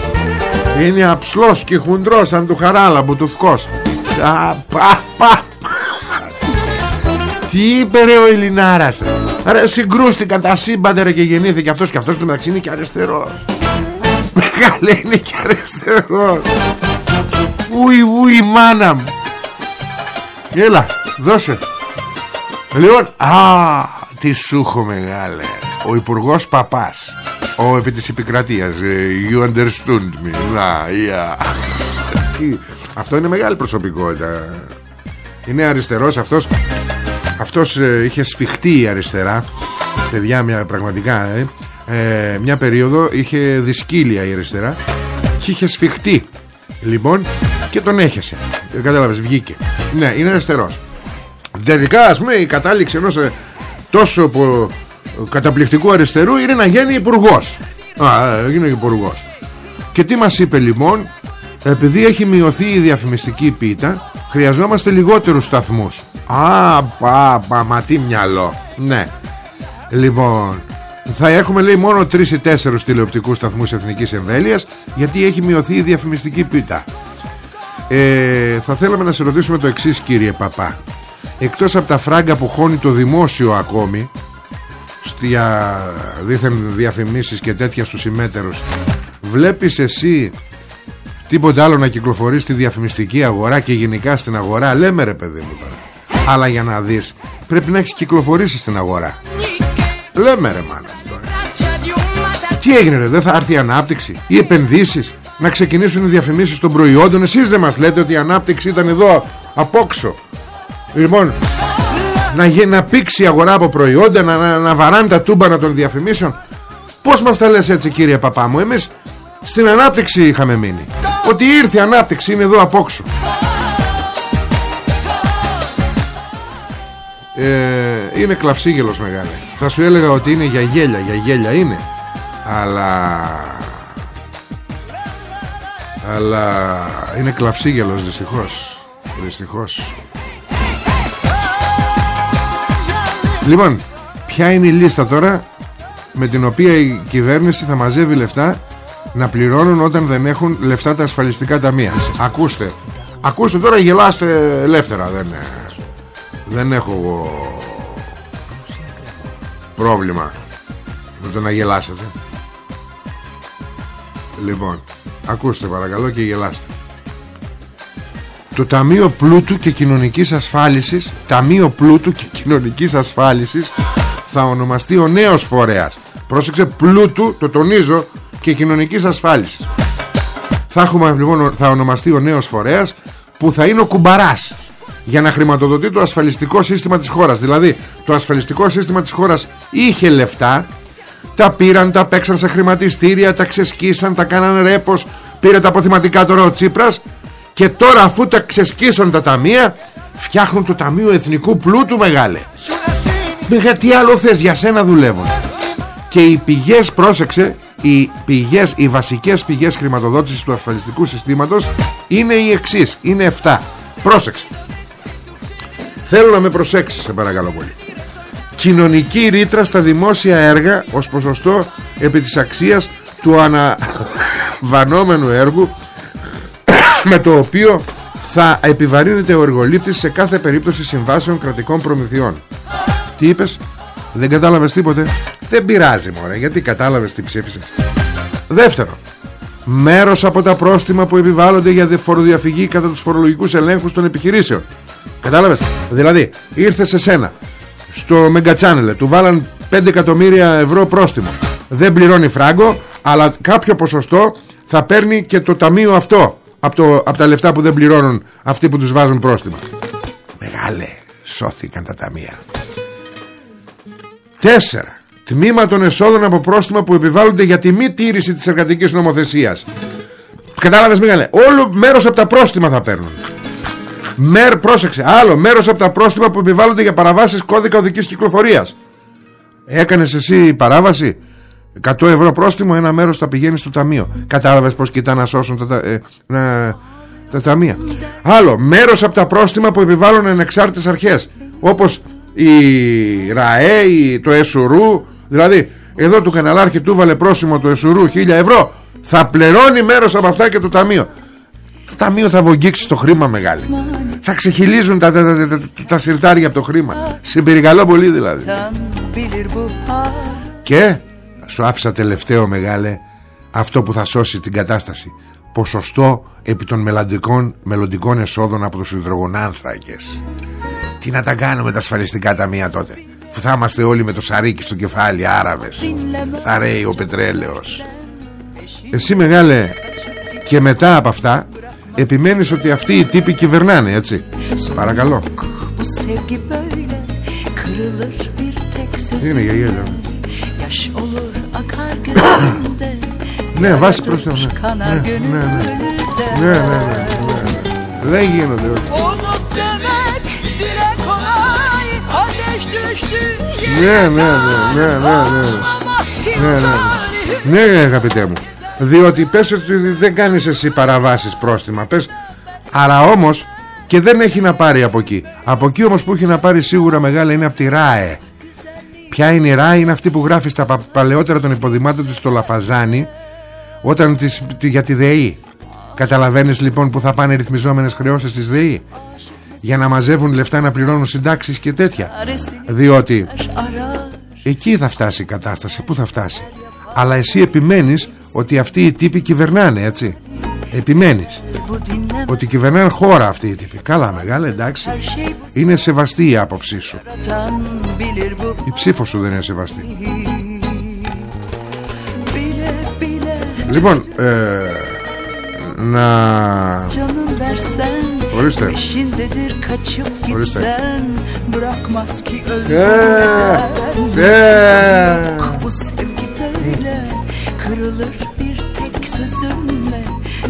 Είναι αψλός και χουντρός Σαν του χαράλαμπου του θκός Α, πα, πα. Τι είπε ρε ο Ελληνάρας ρε. Ρε συγκρούστηκαν τα σύμπαντα ρε και γεννήθηκε αυτός Και αυτός του μεταξύ είναι και αριστερός. Μεγάλε είναι και αριστερός. Ουι ουι μάνα μου. Έλα δώσε. Λοιπόν Α τι σου έχω μεγάλε. Ο Υπουργός Παπάς ο επί της επικρατείας ε, you understood me. Να, yeah. Τι, αυτό είναι μεγάλη προσωπικότητα. Είναι αριστερός αυτός αυτός ε, είχε σφιχτεί η αριστερά παιδιά μια, πραγματικά ε, ε, μια περίοδο είχε δυσκύλια η αριστερά και είχε σφιχτεί λοιπόν και τον έχεσε κατάλαβες βγήκε ναι είναι αριστερός τελικά ας πούμε η κατάληξη ενός τόσο καταπληκτικού αριστερού είναι να γίνει υπουργός. Α, έγινε υπουργός. Και τι μας είπε λοιπόν, επειδή έχει μειωθεί η διαφημιστική πίτα, χρειαζόμαστε λιγότερους σταθμούς. Α, πα, πα, μα τι μυαλό. Ναι. Λοιπόν, θα έχουμε λέει μόνο 3 ή 4 τηλεοπτικούς σταθμούς εθνικής εμβέλειας, γιατί έχει μειωθεί η διαφημιστική πίτα. Ε, θα θέλαμε να σε ρωτήσουμε το εξής κύριε Παπά. Εκτός από τα φράγκα που χώνει το δημόσιο ακόμη για δίθεν διαφημίσεις και τέτοια στους συμμέτερους βλέπεις εσύ τίποτε άλλο να κυκλοφορεί στη διαφημιστική αγορά και γενικά στην αγορά; Λέμε ρε παιδί μου τώρα αλλά για να δεις πρέπει να έχεις κυκλοφορήσει στην αγορά. Λέμε ρε μάνα τώρα. τι έγινε ρε δεν θα έρθει η ανάπτυξη ή επενδύσεις να ξεκινήσουν οι διαφημίσεις των προϊόντων. Εσείς δεν μας λέτε ότι η ανάπτυξη ήταν εδώ απόξω λοιπόν να, να πήξει η αγορά από προϊόντα να, να, να βαράνε τα τούμπανα των διαφημίσεων. Πως μας τα λες έτσι κύριε παπά μου εμείς στην ανάπτυξη είχαμε μείνει. Ότι ήρθε η ανάπτυξη είναι εδώ απόξω ε, είναι κλαυσίγελος μεγάλη θα σου έλεγα ότι είναι για γέλια για γέλια είναι αλλά αλλά είναι κλαυσίγελος δυστυχώς δυστυχώς Λοιπόν, ποια είναι η λίστα τώρα με την οποία η κυβέρνηση θα μαζεύει λεφτά να πληρώνουν όταν δεν έχουν λεφτά τα ασφαλιστικά ταμεία; Ακούστε. Ακούστε τώρα γελάστε ελεύθερα. Δεν, δεν έχω εγώ πρόβλημα με το να γελάσετε. Λοιπόν, ακούστε παρακαλώ και γελάστε. Το Ταμείο Πλούτου και Κοινωνικής Ασφάλισης Ταμείο Πλούτου και Κοινωνικής Ασφάλισης θα ονομαστεί ο νέος φορέας Πρόσεξε πλούτου, το τονίζω και κοινωνικής ασφάλισης θα, έχουμε, λοιπόν, θα ονομαστεί ο νέος φορέας που θα είναι ο κουμπαράς για να χρηματοδοτεί το ασφαλιστικό σύστημα της χώρας. Δηλαδή το ασφαλιστικό σύστημα της χώρας είχε λεφτά τα πήραν, τα παίξαν σε χρηματιστήρια τα ξεσκίσαν, τα κάναν ρέπος πήρε τα αποθηματικά τώρα ο Τσίπρας και τώρα αφού τα ξεσκίσαν τα ταμεία φτιάχνουν το Ταμείο Εθνικού Πλούτου μεγάλε. Μεγα τι άλλο θες για σένα δουλεύουν. Και οι πηγές πρόσεξε οι πηγές, οι βασικές πηγές χρηματοδότησης του ασφαλιστικού συστήματος είναι οι εξής, είναι 7 πρόσεξε θέλω να με προσέξεις σε παρακαλώ πολύ κοινωνική ρήτρα στα δημόσια έργα ως ποσοστό επί της αξίας του αναβανόμενου έργου με το οποίο θα επιβαρύνεται ο εργολήπτης σε κάθε περίπτωση συμβάσεων κρατικών προμηθειών. Τι είπες; Δεν κατάλαβες τίποτε; Δεν πειράζει μωρέ, γιατί κατάλαβες τι ψήφισες. Δεύτερο, μέρος από τα πρόστιμα που επιβάλλονται για φοροδιαφυγή κατά τους φορολογικούς ελέγχους των επιχειρήσεων. Κατάλαβες; Δηλαδή, ήρθες σε σένα, στο Μεγκατσάνελε, του βάλαν 5 εκατομμύρια ευρώ πρόστιμο. Δεν πληρώνει φράγκο, αλλά κάποιο ποσοστό θα παίρνει και το ταμείο αυτό από, το, από τα λεφτά που δεν πληρώνουν αυτοί που τους βάζουν πρόστιμα Μεγάλε Σώθηκαν τα ταμεία Τέσσερα Τμήμα των εσόδων από πρόστιμα που επιβάλλονται για τη μη τήρηση της εργατικής νομοθεσίας. Κατάλαβες Μίγαλε, όλο μέρος από τα πρόστιμα θα παίρνουν. Μέρ, πρόσεξε, άλλο μέρος από τα πρόστιμα που επιβάλλονται για παραβάσεις κώδικα οδικής κυκλοφορίας. Έκανες εσύ παράβαση; 100 ευρώ πρόστιμο Ένα μέρος θα πηγαίνει στο ταμείο. Κατάλαβες πως κοιτά να σώσουν τα, ε, να, τα ταμεία. Άλλο μέρος από τα πρόστιμα που επιβάλλουν ανεξάρτητες αρχές Όπως η ΡΑΕ Το ΕΣΟΡΟΥ. Δηλαδή εδώ του καναλάρχη του βάλε πρόσημο το ΕΣΟΡΟΥ 1000 ευρώ Θα πληρώνει μέρος από αυτά και το ταμείο Το ταμείο θα βογγίξει το χρήμα μεγάλη. Θα ξεχυλίζουν τα, τα, τα, τα, τα συρτάρια από το χρήμα. Συμπερικαλώ πολύ δηλαδή. Και σου άφησα τελευταίο μεγάλε αυτό που θα σώσει την κατάσταση. Ποσοστό επί των μελλοντικών, μελλοντικών εσόδων από τους υδρογονάνθρακες. Τι να τα κάνουμε τα ασφαλιστικά ταμεία τότε που θα είμαστε όλοι με το σαρίκι στο κεφάλι Άραβες. Θα ρέει ο πετρέλαιος. Εσύ μεγάλε και μετά από αυτά επιμένεις ότι αυτοί οι τύποι κυβερνάνε έτσι. Παρακαλώ. Είναι γιαγιά ναι, βάση προς το ναι, ναι, ναι, ναι, ναι, ναι, Δεν γίνονται Ναι, ναι, ναι, ναι, ναι, ναι, ναι, αγαπητέ μου Διότι πες ότι δεν κάνεις εσύ παραβάσεις πρόστιμα Πες, άρα όμως και δεν έχει να πάρει από εκεί. Από εκεί όμως που έχει να πάρει σίγουρα μεγάλα είναι από τη ΡΑΕ. Ποια είναι η ΡΑΕ είναι αυτή που γράφει στα παλαιότερα των υποδημάτων του στο Λαφαζάνι όταν τις, για τη ΔΕΗ. Καταλαβαίνεις λοιπόν που θα πάνε ρυθμιζόμενες χρεώσεις της ΔΕΗ; Για να μαζεύουν λεφτά να πληρώνουν συντάξεις και τέτοια. Διότι εκεί θα φτάσει η κατάσταση που θα φτάσει. Αλλά εσύ επιμένεις ότι αυτοί οι τύποι κυβερνάνε έτσι. Επιμένεις ότι κυβερνάνε χώρα αυτοί οι τύποι. Καλά μεγάλα εντάξει. Είναι σεβαστή η άποψή σου. Η ψήφος σου δεν είναι σεβαστή. Λοιπόν ε, Να Ορίστε. Ορίστε. Ε, ε. Kırılır bir tek sözümle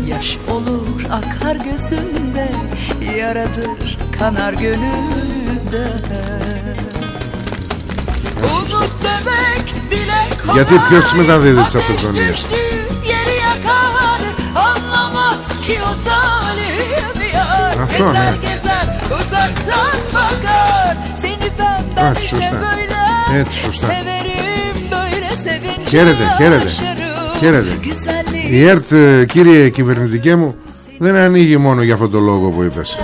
Yaş olur akar gözümde Yaradır kanar gönülde Umut demek dilek Γιατί ποιος μεταδίδει τις αυτοκτονίες Αυτό ναι Α, σωστά Έτσι σωστά Χαίρετε, χαίρετε Χαίρετε. Η ΕΡΤ κύριε κυβερνητικέ μου Δεν ανοίγει μόνο για αυτό το λόγο που είπες.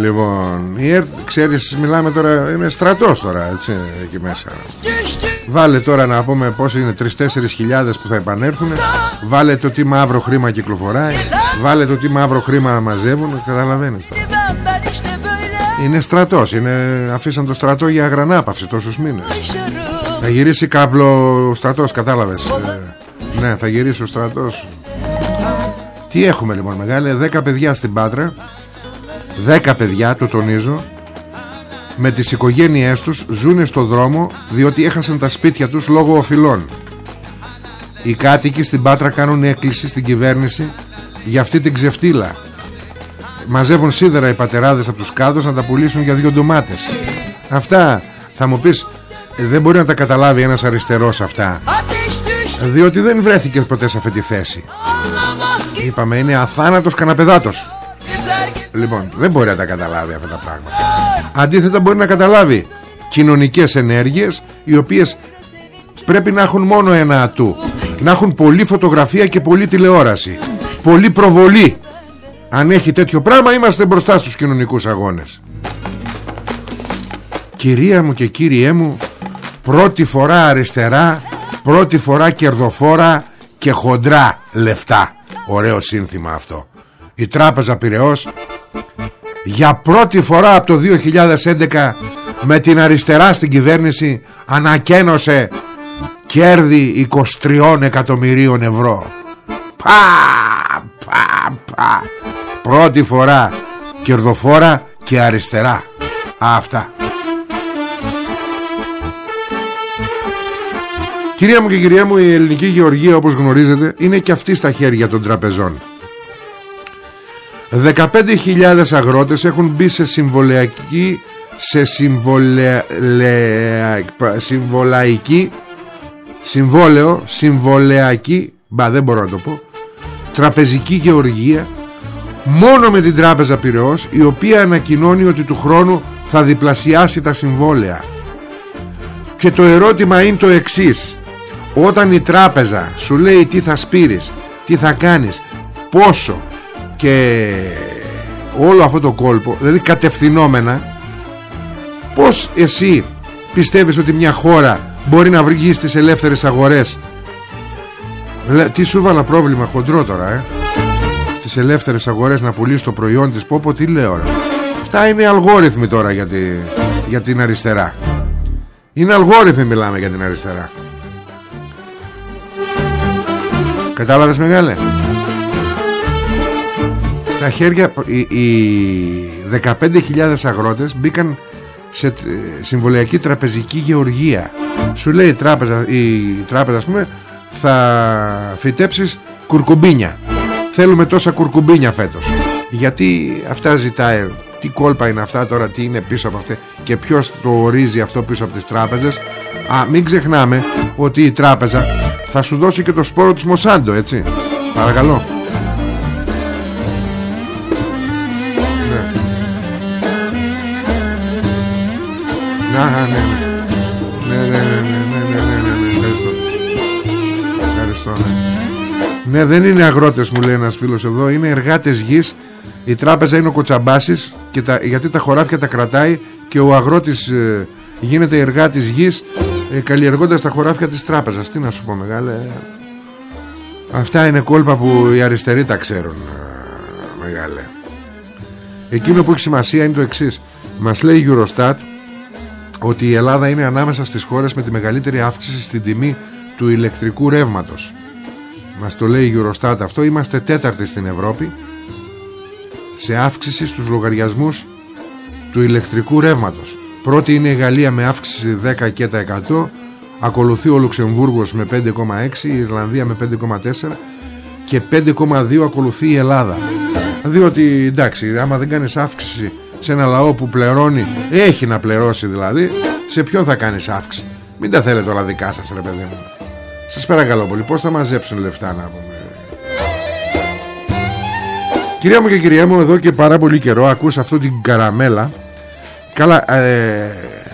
Λοιπόν Η ΕΡΤ ξέρεις μιλάμε τώρα Είμαι στρατός τώρα έτσι εκεί μέσα. Βάλε τώρα να πούμε πως είναι 3-4 χιλιάδες που θα επανέλθουν. Βάλε το τι μαύρο χρήμα κυκλοφοράει. Βάλε το τι μαύρο χρήμα μαζεύουν Καταλαβαίνεις Είναι στρατός είναι... Αφήσαν το στρατό για αγρανάπαυση τόσους μήνες. Θα γυρίσει κάβλο στρατός Κατάλαβες ε, Ναι θα γυρίσει ο στρατός Τι έχουμε λοιπόν μεγάλε; 10 παιδιά στην Πάτρα 10 παιδιά το τονίζω με τις οικογένειές τους ζουνε στο δρόμο διότι έχασαν τα σπίτια τους λόγω οφειλών. Οι κάτοικοι στην Πάτρα κάνουν έκκληση στην κυβέρνηση για αυτή την ξεφτύλα. Μαζεύουν σίδερα οι πατεράδες από τους κάδους να τα πουλήσουν για δύο ντομάτες. Αυτά θα μου πεις δεν μπορεί να τα καταλάβει ένας αριστερός αυτά. Διότι δεν βρέθηκε ποτέ σε αυτή τη θέση. Είπαμε είναι αθάνατος καναπεδάτος. Λοιπόν δεν μπορεί να τα καταλάβει αυτά τα πράγματα. Αντίθετα μπορεί να καταλάβει κοινωνικές ενέργειες οι οποίες πρέπει να έχουν μόνο ένα ατού. Να έχουν πολλή φωτογραφία και πολλή τηλεόραση. Πολλή προβολή. Αν έχει τέτοιο πράγμα είμαστε μπροστά στους κοινωνικούς αγώνες. Κυρία μου και κύριέ μου πρώτη φορά αριστερά πρώτη φορά κερδοφόρα και χοντρά λεφτά. Ωραίο σύνθημα αυτό. Η τράπεζα Πυραιός για πρώτη φορά από το 2011 με την αριστερά στην κυβέρνηση ανακαίνωσε κέρδη 23 εκατομμυρίων ευρώ. Πα, πα, πα. πρώτη φορά κερδοφόρα και αριστερά. Αυτά Κυρία μου και κυρία μου η ελληνική γεωργία όπως γνωρίζετε είναι και αυτή στα χέρια των τραπεζών. 15.000 αγρότες έχουν μπει σε συμβολιακή σε συμβολε... συμβολαϊκή συμβόλαιο συμβολιακή μπα δεν μπορώ να το πω τραπεζική γεωργία μόνο με την τράπεζα Πυραιός η οποία ανακοινώνει ότι του χρόνου θα διπλασιάσει τα συμβόλαια. Και το ερώτημα είναι το εξής όταν η τράπεζα σου λέει τι θα σπείρεις τι θα κάνεις πόσο και όλο αυτό το κόλπο δηλαδή κατευθυνόμενα πως εσύ πιστεύεις ότι μια χώρα μπορεί να βρει στις ελεύθερες αγορές; Τι σου βάλα πρόβλημα χοντρό τώρα ε; Στις ελεύθερες αγορές να πουλήσει το προϊόν της πω πω τι λέω ρε. Αυτά είναι αλγόριθμοι τώρα για, τη, για την αριστερά. Είναι αλγόριθμοι μιλάμε για την αριστερά Κατάλαβες μεγάλε Στα χέρια Οι, οι 15.000 αγρότες Μπήκαν σε συμβολιακή τραπεζική γεωργία. Σου λέει η τράπεζα Η τράπεζα ας πούμε Θα φυτέψεις κουρκουμπίνια. Θέλουμε τόσα κουρκουμπίνια φέτος Γιατί αυτά ζητάει τι κόλπα είναι αυτά τώρα, τι είναι πίσω από αυτά και ποιος το ορίζει αυτό πίσω από τις τράπεζες. Α, μην ξεχνάμε ότι η τράπεζα θα σου δώσει και το σπόρο της Μοσάντο, έτσι. Παρακαλώ. Ναι. ναι, ναι. Ναι, ναι, ναι, ναι, ναι, ναι, ναι, ναι, ευχαριστώ. Ευχαριστώ, ναι. Ναι, δεν είναι αγρότες μου λέει ένας φίλος εδώ, είναι εργάτες γης η τράπεζα είναι ο Κοτσαμπάσης και τα, γιατί τα χωράφια τα κρατάει και ο αγρότης ε, γίνεται εργάτης γης ε, καλλιεργώντας τα χωράφια της τράπεζας. Τι να σου πω μεγάλε. Αυτά είναι κόλπα που οι αριστεροί τα ξέρουν ε, μεγάλε. Εκείνο που έχει σημασία είναι το εξής. Μας λέει η Eurostat ότι η Ελλάδα είναι ανάμεσα στις χώρες με τη μεγαλύτερη αύξηση στην τιμή του ηλεκτρικού ρεύματος. Μας το λέει η Eurostat αυτό. Είμαστε τέταρτη στην Ευρώπη σε αύξηση στους λογαριασμούς του ηλεκτρικού ρεύματος. Πρώτη είναι η Γαλλία με αύξηση 10 και τα 100, ακολουθεί ο Λουξεμβούργος με 5,6, η Ιρλανδία με 5,4 και 5,2 ακολουθεί η Ελλάδα. Διότι εντάξει, άμα δεν κάνεις αύξηση σε ένα λαό που πληρώνει, έχει να πληρώσει δηλαδή, σε ποιον θα κάνεις αύξηση; Μην τα θέλετε όλα δικά σας ρε παιδί μου. Σας παρακαλώ πολύ, πώς θα μαζέψουν λεφτά να πούμε; Κυρία μου και κυρία μου εδώ και πάρα πολύ καιρό Ακούς αυτό την καραμέλα Καλά ε,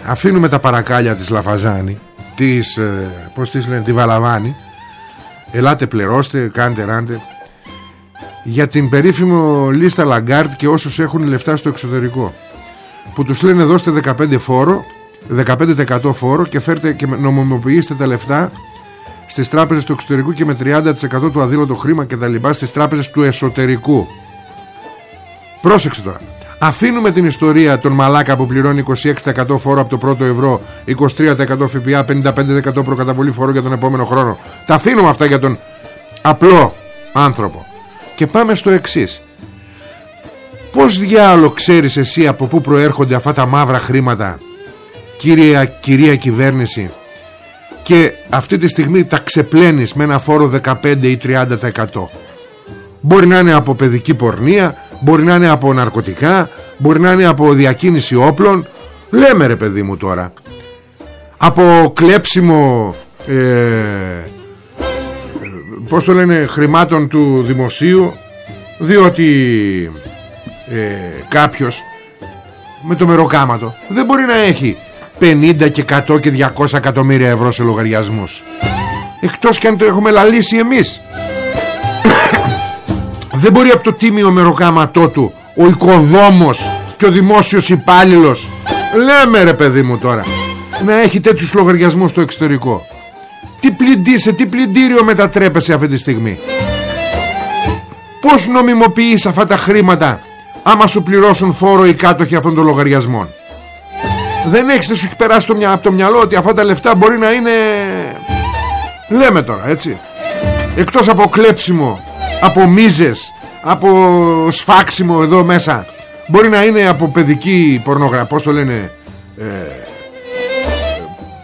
Αφήνουμε τα παρακάλια της Λαφαζάνη Της ε, Πώς της λένε τη Βαλαβάνη. Ελάτε πληρώστε κάντε ράντε. Για την περίφημο λίστα Λαγκάρντ Και όσους έχουν λεφτά στο εξωτερικό. Που τους λένε δώστε 15 φόρο 15% φόρο και φέρτε και νομιμοποιήστε τα λεφτά στις τράπεζες του εξωτερικού και με 30% του αδήλωτο χρήμα και τα λοιπά στις τράπεζες του εσωτερικού. Πρόσεξε τώρα. Αφήνουμε την ιστορία των μαλάκα που πληρώνει 26% φόρο από το πρώτο ευρώ, 23% ΦΠΑ, 55% προκαταβολή φόρο για τον επόμενο χρόνο. Τα αφήνουμε αυτά για τον απλό άνθρωπο. Και πάμε στο εξής. Πώς διάλο ξέρεις εσύ από πού προέρχονται αυτά τα μαύρα χρήματα, κυρία, κυρία κυβέρνηση, και αυτή τη στιγμή τα ξεπλένεις με ένα φόρο 15 ή 30%. Μπορεί να είναι από παιδική πορνεία Μπορεί να είναι από ναρκωτικά Μπορεί να είναι από διακίνηση όπλων. Λέμε ρε παιδί μου τώρα. Από κλέψιμο ε, Πώς το λένε Χρημάτων του δημοσίου Διότι ε, Κάποιος Με το μεροκάματο Δεν μπορεί να έχει 50 και 100 και 200 εκατομμύρια ευρώ σε λογαριασμούς. Εκτός και αν το έχουμε λαλήσει εμείς δεν μπορεί από το τίμιο μεροκάματό του Ο οικοδόμος Και ο δημόσιος υπάλληλος. Λέμε ρε παιδί μου τώρα Να έχει τέτοιους λογαριασμούς στο εξωτερικό Τι πλυντή, σε τι πλυντήριο μετατρέπεσαι αυτή τη στιγμή; Πώς νομιμοποιείς αυτά τα χρήματα Άμα σου πληρώσουν φόρο οι κάτοχοι αυτών των λογαριασμών; Δεν έχεις δεν σου έχει περάσει το, από το μυαλό Ότι αυτά τα λεφτά μπορεί να είναι Λέμε τώρα έτσι Εκτός από κλέψιμο από μίζες από σφάξιμο εδώ μέσα. Μπορεί να είναι από παιδική πορνογραφία πώς το λένε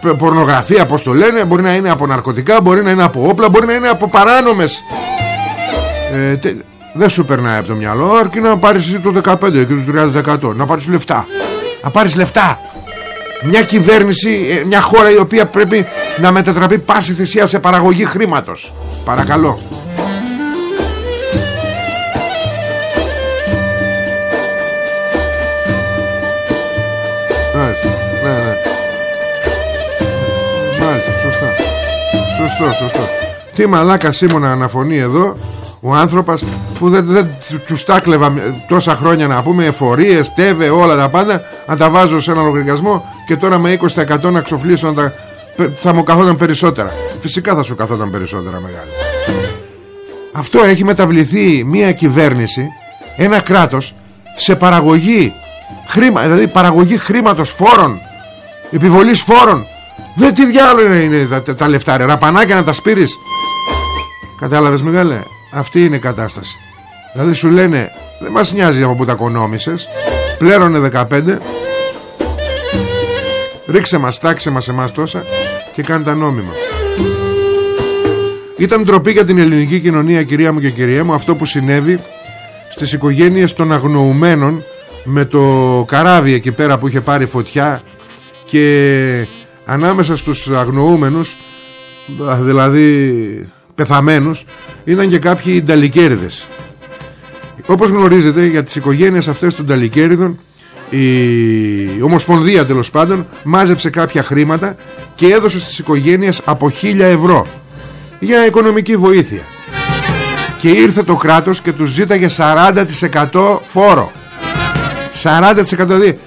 ε, πορνογραφία πως το λένε μπορεί να είναι από ναρκωτικά μπορεί να είναι από όπλα μπορεί να είναι από παράνομες. Ε, τε, δεν σου περνάει από το μυαλό αρκεί να πάρεις εσύ το 15 και το 30% να πάρεις λεφτά. Να πάρεις λεφτά. Μια κυβέρνηση ε, μια χώρα η οποία πρέπει να μετατραπεί πάση θυσία σε παραγωγή χρήματος. Παρακαλώ σωστό, σωστό. Τι μαλάκα Σίμωνα αναφωνεί εδώ ο άνθρωπος που δεν, δεν τους τα κλεβα τόσα χρόνια να πούμε εφορίες, τέβε, όλα τα πάντα να τα βάζω σε ένα λογαριασμό και τώρα με 20% να ξοφλήσω να τα, θα μου καθόταν περισσότερα. Φυσικά θα σου καθόταν περισσότερα μεγάλη. Αυτό έχει μεταβληθεί μια κυβέρνηση ένα κράτος σε παραγωγή χρήμα, δηλαδή παραγωγή χρήματος φόρων επιβολής φόρων δεν τι διάλογο είναι τα, τα, λεφτά ρε. Ραπανάκια να τα σπείρεις. Κατάλαβες μεγάλε Αυτή είναι η κατάσταση. Δηλαδή σου λένε Δεν μας νοιάζει από που τα κονόμησες. Πλέρωνε 15 Ρίξε μας, τάξε μας εμάς τόσα Και κάνε τα νόμιμα Ήταν ντροπή για την ελληνική κοινωνία Κυρία μου και κυρία μου Αυτό που συνέβη Στις οικογένειες των αγνοουμένων Με το καράβι εκεί πέρα που είχε πάρει φωτιά Και ανάμεσα στους αγνοούμενους δηλαδή πεθαμένους ήταν και κάποιοι νταλικέριδες. Όπως γνωρίζετε για τις οικογένειες αυτές των νταλικέριδων η Ομοσπονδία τέλος πάντων μάζεψε κάποια χρήματα και έδωσε στις οικογένειες από 1000 ευρώ για οικονομική βοήθεια. Και ήρθε το κράτος και τους ζήταγε 40% φόρο. 40% δηλαδή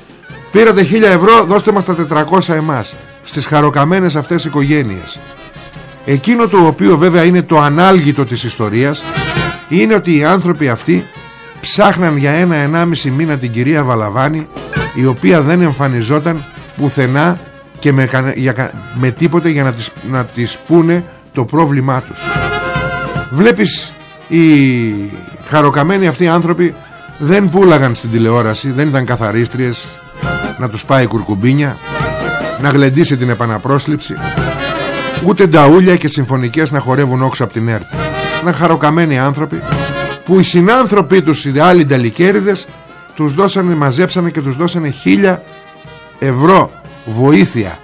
πήρατε 1000 ευρώ δώστε μας τα 400 εμάς στις χαροκαμένες αυτές οικογένειες. Εκείνο το οποίο βέβαια είναι το ανάλγητο της ιστορίας είναι ότι οι άνθρωποι αυτοί ψάχναν για ένα-ενάμιση μήνα την κυρία Βαλαβάνη η οποία δεν εμφανιζόταν πουθενά και με, για, με τίποτε για να τις, να τις πούνε το πρόβλημά τους. Βλέπεις οι χαροκαμένοι αυτοί άνθρωποι δεν πουλάγαν στην τηλεόραση δεν ήταν καθαρίστριες να τους πάει κουρκουμπίνια να γλεντήσει την επαναπρόσληψη ούτε νταούλια και συμφωνικές να χορεύουν όξω από την έρθη να χαροκαμένοι άνθρωποι που οι συνάνθρωποι τους οι άλλοι νταλικέριδες τους δώσανε, μαζέψανε και τους δώσανε χίλια ευρώ βοήθεια.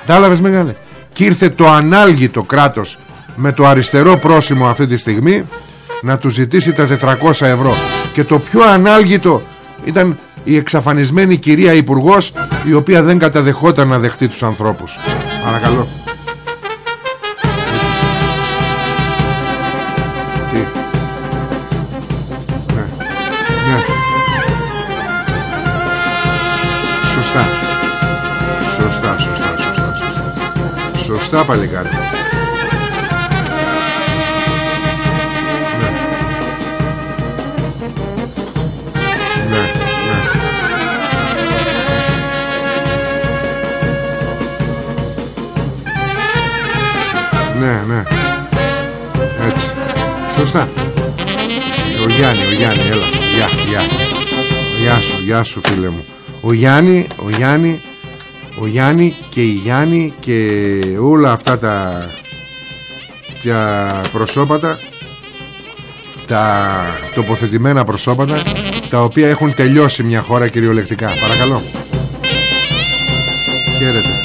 Κατάλαβες μεγάλε και ήρθε το ανάλγητο κράτος με το αριστερό πρόσημο αυτή τη στιγμή να τους ζητήσει τα 400 ευρώ. Και το πιο ανάλγητο ήταν η εξαφανισμένη κυρία υπουργός, η οποία δεν καταδεχόταν να δεχτεί τους ανθρώπους. Παρακαλώ. Τι; Ναι. Ναι. Σωστά. Σωστά, σωστά, σωστά Σωστά, σωστά παλικάρι Σωστά. Ο Γιάννη, ο Γιάννη, έλα. Γεια, γεια. Γεια σου, γεια σου φίλε μου. Ο Γιάννη, ο Γιάννη, ο Γιάννη και η Γιάννη και όλα αυτά τα, τα προσώπατα τα τοποθετημένα προσώπατα τα οποία έχουν τελειώσει μια χώρα κυριολεκτικά παρακαλώ χαίρετε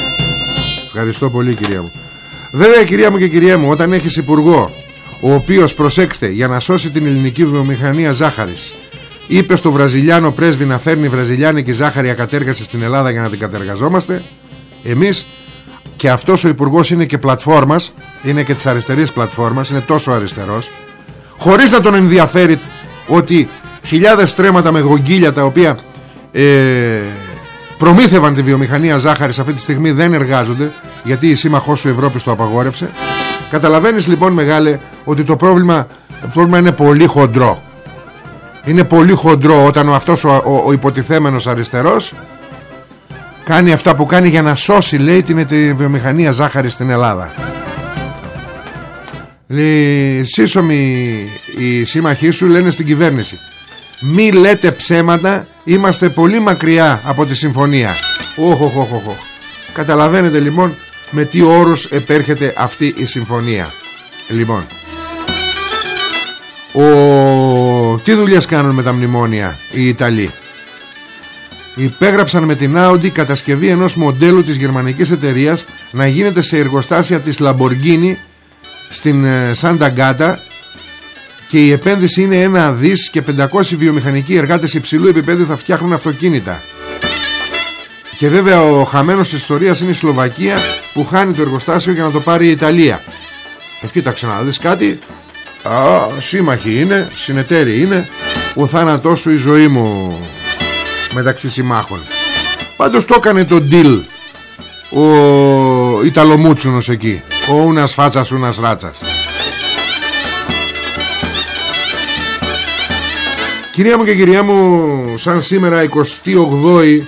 ευχαριστώ πολύ κυρία μου Βέβαια κυρία μου και κυρία μου Όταν έχεις υπουργό Ο οποίος προσέξτε για να σώσει την ελληνική βιομηχανία ζάχαρης. Είπε στο Βραζιλιάνο πρέσβη να φέρνει βραζιλιάνικη ζάχαρη ακατέργαση στην Ελλάδα για να την κατεργαζόμαστε. Εμείς και αυτός ο υπουργός είναι και πλατφόρμας Είναι και της αριστερής πλατφόρμας Είναι τόσο αριστερός Χωρίς να τον ενδιαφέρει ότι χιλιάδες στρέμματα με γογγίλια τα οποία ε, προμήθευαν τη βιομηχανία ζάχαρης αυτή τη στιγμή δεν εργάζονται γιατί η σύμμαχός σου Ευρώπης το απαγόρευσε. Καταλαβαίνεις λοιπόν μεγάλε ότι το πρόβλημα, το πρόβλημα είναι πολύ χοντρό είναι πολύ χοντρό όταν ο, αυτός ο, ο, ο υποτιθέμενος αριστερός κάνει αυτά που κάνει για να σώσει λέει την τη βιομηχανία ζάχαρης στην Ελλάδα Λέει, σύσσωμοι οι σύμμαχοί σου λένε στην κυβέρνηση μη λέτε ψέματα Είμαστε πολύ μακριά από τη συμφωνία Οχ, οχ, οχ, οχ. Καταλαβαίνετε λοιπόν με τι όρους επέρχεται αυτή η συμφωνία. Λοιπόν, ο... τι δουλειές κάνουν με τα μνημόνια οι Ιταλοί; Υπέγραψαν με την Audi κατασκευή ενός μοντέλου της γερμανικής εταιρείας να γίνεται σε εργοστάσια της Lamborghini στην Σάντα Γκάτα και η επένδυση είναι ένα δις και 500 βιομηχανικοί εργάτες υψηλού επίπεδου θα φτιάχνουν αυτοκίνητα. Και βέβαια ο χαμένος της ιστορίας είναι η Σλοβακία που χάνει το εργοστάσιο για να το πάρει η Ιταλία. Ε, κοίταξε να δεις κάτι. Α, σύμμαχοι είναι, συνεταίροι είναι. Ο θάνατός σου η ζωή μου μεταξύ συμμάχων. Πάντως το έκανε το deal ο Ιταλομούτσουνος εκεί. Ο ούνας φάτσας, ούνας ράτσας. Κυρία μου και κυρία μου, σαν σήμερα 28η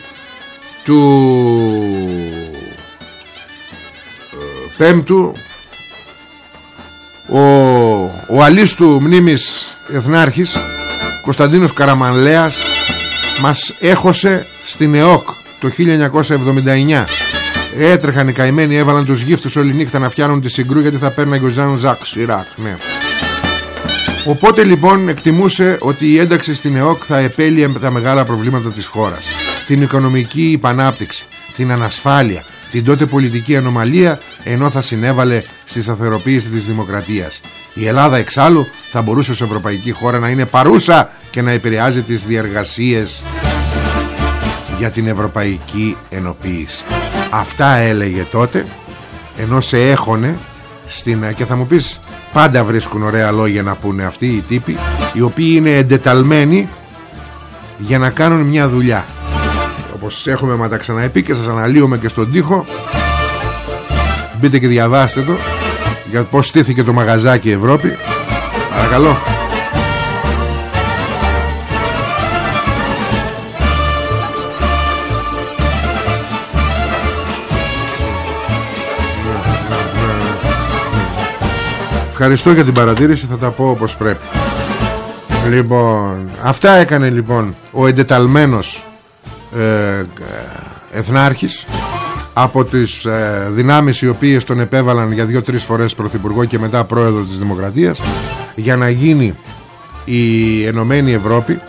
του ε, Πέμπτου ο, ο αλής του μνήμης Εθνάρχης Κωνσταντίνος Καραμανλέας μας έχωσε στην ΕΟΚ το 1979 έτρεχαν οι καημένοι έβαλαν τους γύφτους όλη νύχτα να φτιάνουν τη συγκρού γιατί θα παίρναγε ο Ζαν Ζακ Σιράκ ναι. Οπότε λοιπόν εκτιμούσε ότι η ένταξη στην ΕΟΚ θα επέλυε τα μεγάλα προβλήματα της χώρας. Την οικονομική υπανάπτυξη, την ανασφάλεια, την τότε πολιτική ανομαλία ενώ θα συνέβαλε στη σταθεροποίηση της δημοκρατίας. Η Ελλάδα εξάλλου θα μπορούσε ως ευρωπαϊκή χώρα να είναι παρούσα και να επηρεάζει τις διεργασίες για την ευρωπαϊκή ενοποίηση. Αυτά έλεγε τότε ενώ σε έχωνε στην... και θα μου πεις Πάντα βρίσκουν ωραία λόγια να πούνε αυτοί οι τύποι Οι οποίοι είναι εντεταλμένοι Για να κάνουν μια δουλειά Όπως έχουμε μα τα ξαναεπεί Και σας αναλύουμε και στον τοίχο. Μπείτε και διαβάστε το Για πως στήθηκε το μαγαζάκι Ευρώπη. Παρακαλώ. Ευχαριστώ για την παρατήρηση Θα τα πω όπως πρέπει. Λοιπόν Αυτά έκανε λοιπόν Ο εντεταλμένος ε, Εθνάρχης Από τις ε, δυνάμεις οι οποίες τον επέβαλαν Για δύο-τρεις φορές πρωθυπουργό Και μετά πρόεδρος της Δημοκρατίας Για να γίνει η Ενωμένη Ευρώπη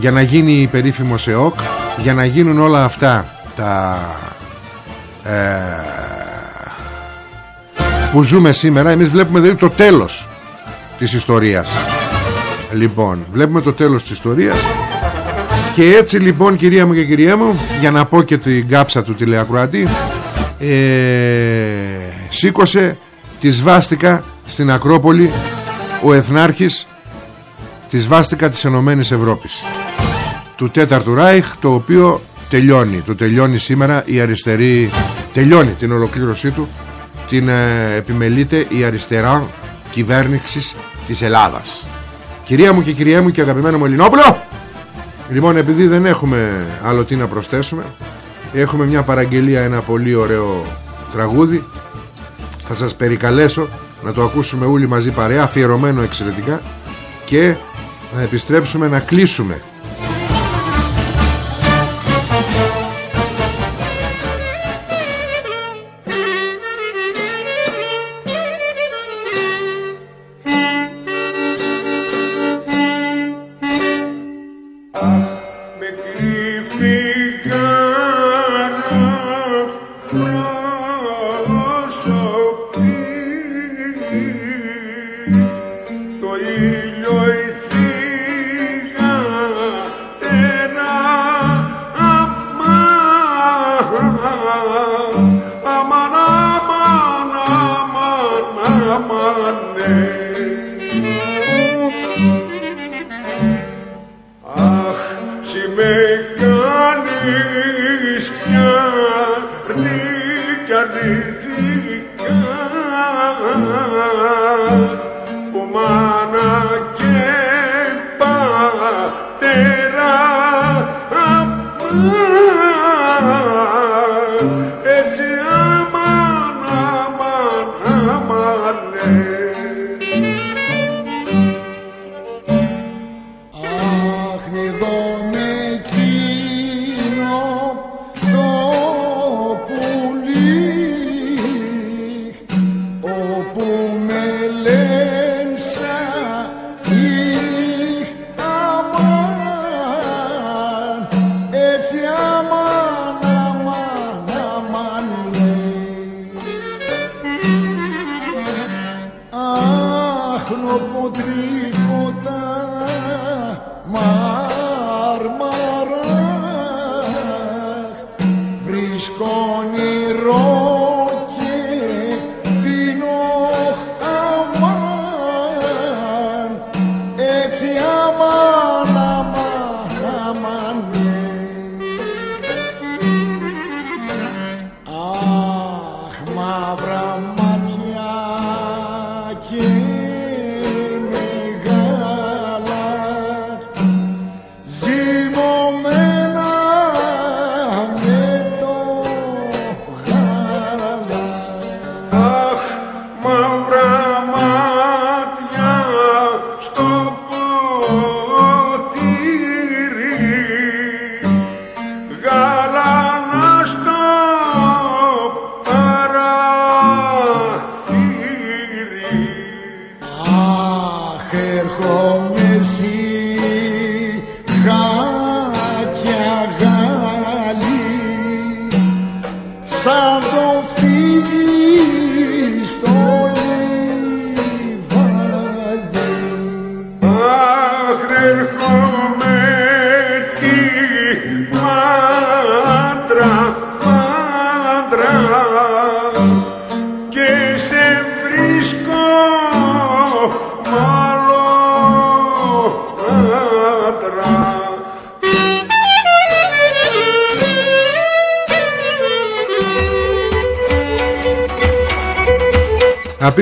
Για να γίνει η περίφημος ΕΟΚ Για να γίνουν όλα αυτά Τα ε, που ζούμε σήμερα. Εμείς βλέπουμε δηλαδή το τέλος της ιστορίας. Λοιπόν βλέπουμε το τέλος της ιστορίας και έτσι λοιπόν κυρία μου και κυρία μου για να πω και την κάψα του τηλεακροατή ε, σήκωσε τη σβάστηκα στην Ακρόπολη ο Εθνάρχης τη σβάστηκα της Ενωμένης Ευρώπης. Του τέταρτου Ράιχ το οποίο τελειώνει. Το τελειώνει σήμερα η αριστερή τελειώνει την ολοκλήρωσή του την ε, επιμελείται η αριστερά κυβέρνηση της Ελλάδας. Κυρία μου και κυρία μου και αγαπημένο μου Ελληνόπουλο Λοιπόν επειδή δεν έχουμε άλλο τι να προσθέσουμε Έχουμε μια παραγγελία ένα πολύ ωραίο τραγούδι. Θα σας περικαλέσω να το ακούσουμε όλοι μαζί παρέα Αφιερωμένο εξαιρετικά Και να επιστρέψουμε να κλείσουμε σκόνη ρο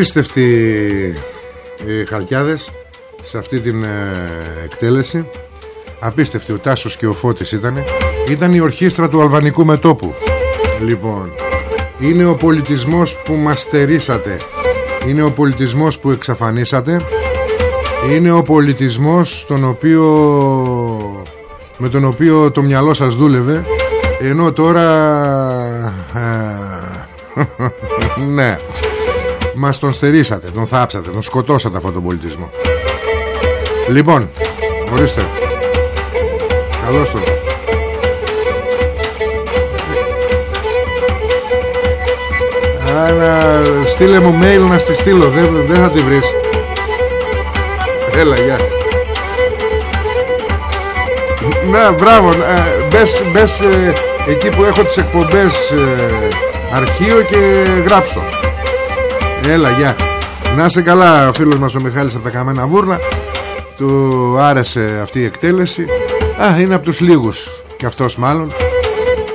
Απίστευτοι οι χαλκιάδες σε αυτή την ε, εκτέλεση. Απίστευτοι ο Τάσος και ο Φώτης ήταν Ήταν η ορχήστρα του Αλβανικού Μετόπου. Λοιπόν Είναι ο πολιτισμός που μας στερήσατε Είναι ο πολιτισμός που εξαφανίσατε. Είναι ο πολιτισμός τον οποίο, με τον οποίο το μυαλό σας δούλευε. Ενώ τώρα ε, Ναι μας τον στερήσατε, τον θάψατε, τον σκοτώσατε αυτόν τον πολιτισμό. Λοιπόν, ορίστε. Καλώς τον. Άρα, στείλε μου mail να στη στείλω Δεν, δεν θα τη βρεις. Έλα, γεια. Να, μπράβο ε, Μπες, μπες ε, εκεί που έχω τις εκπομπές ε, Αρχείο και γράψω Έλα γεια. Να σε καλά ο φίλος μας ο Μιχάλης από τα Καμένα Βούρνα. Του άρεσε αυτή η εκτέλεση. Α, είναι από τους λίγους Και αυτός μάλλον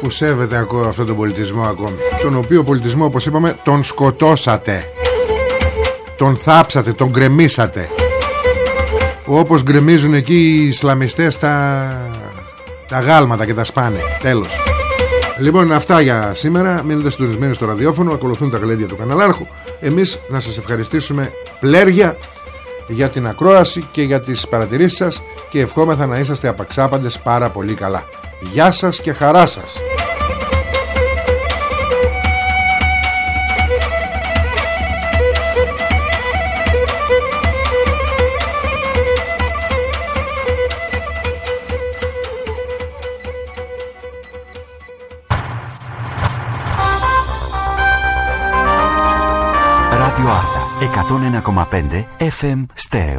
Που σέβεται ακόμα αυτόν τον πολιτισμό ακόμη. Τον οποίο πολιτισμό όπως είπαμε Τον σκοτώσατε. Τον θάψατε, τον γκρεμίσατε. Όπως γκρεμίζουν εκεί οι Ισλαμιστές τα, τα γάλματα και τα σπάνε. Τέλος. Λοιπόν αυτά για σήμερα. Μείνετε συντονισμένοι στο ραδιόφωνο. Ακολουθούν τα γλέντια του καναλάρχου Εμείς να σας ευχαριστήσουμε πλέρια Για την ακρόαση και για τις παρατηρήσεις σας Και ευχόμεθα να είσαστε απαξάπαντες πάρα πολύ καλά. Γεια σας και χαρά σας 101,5 FM Στέρεο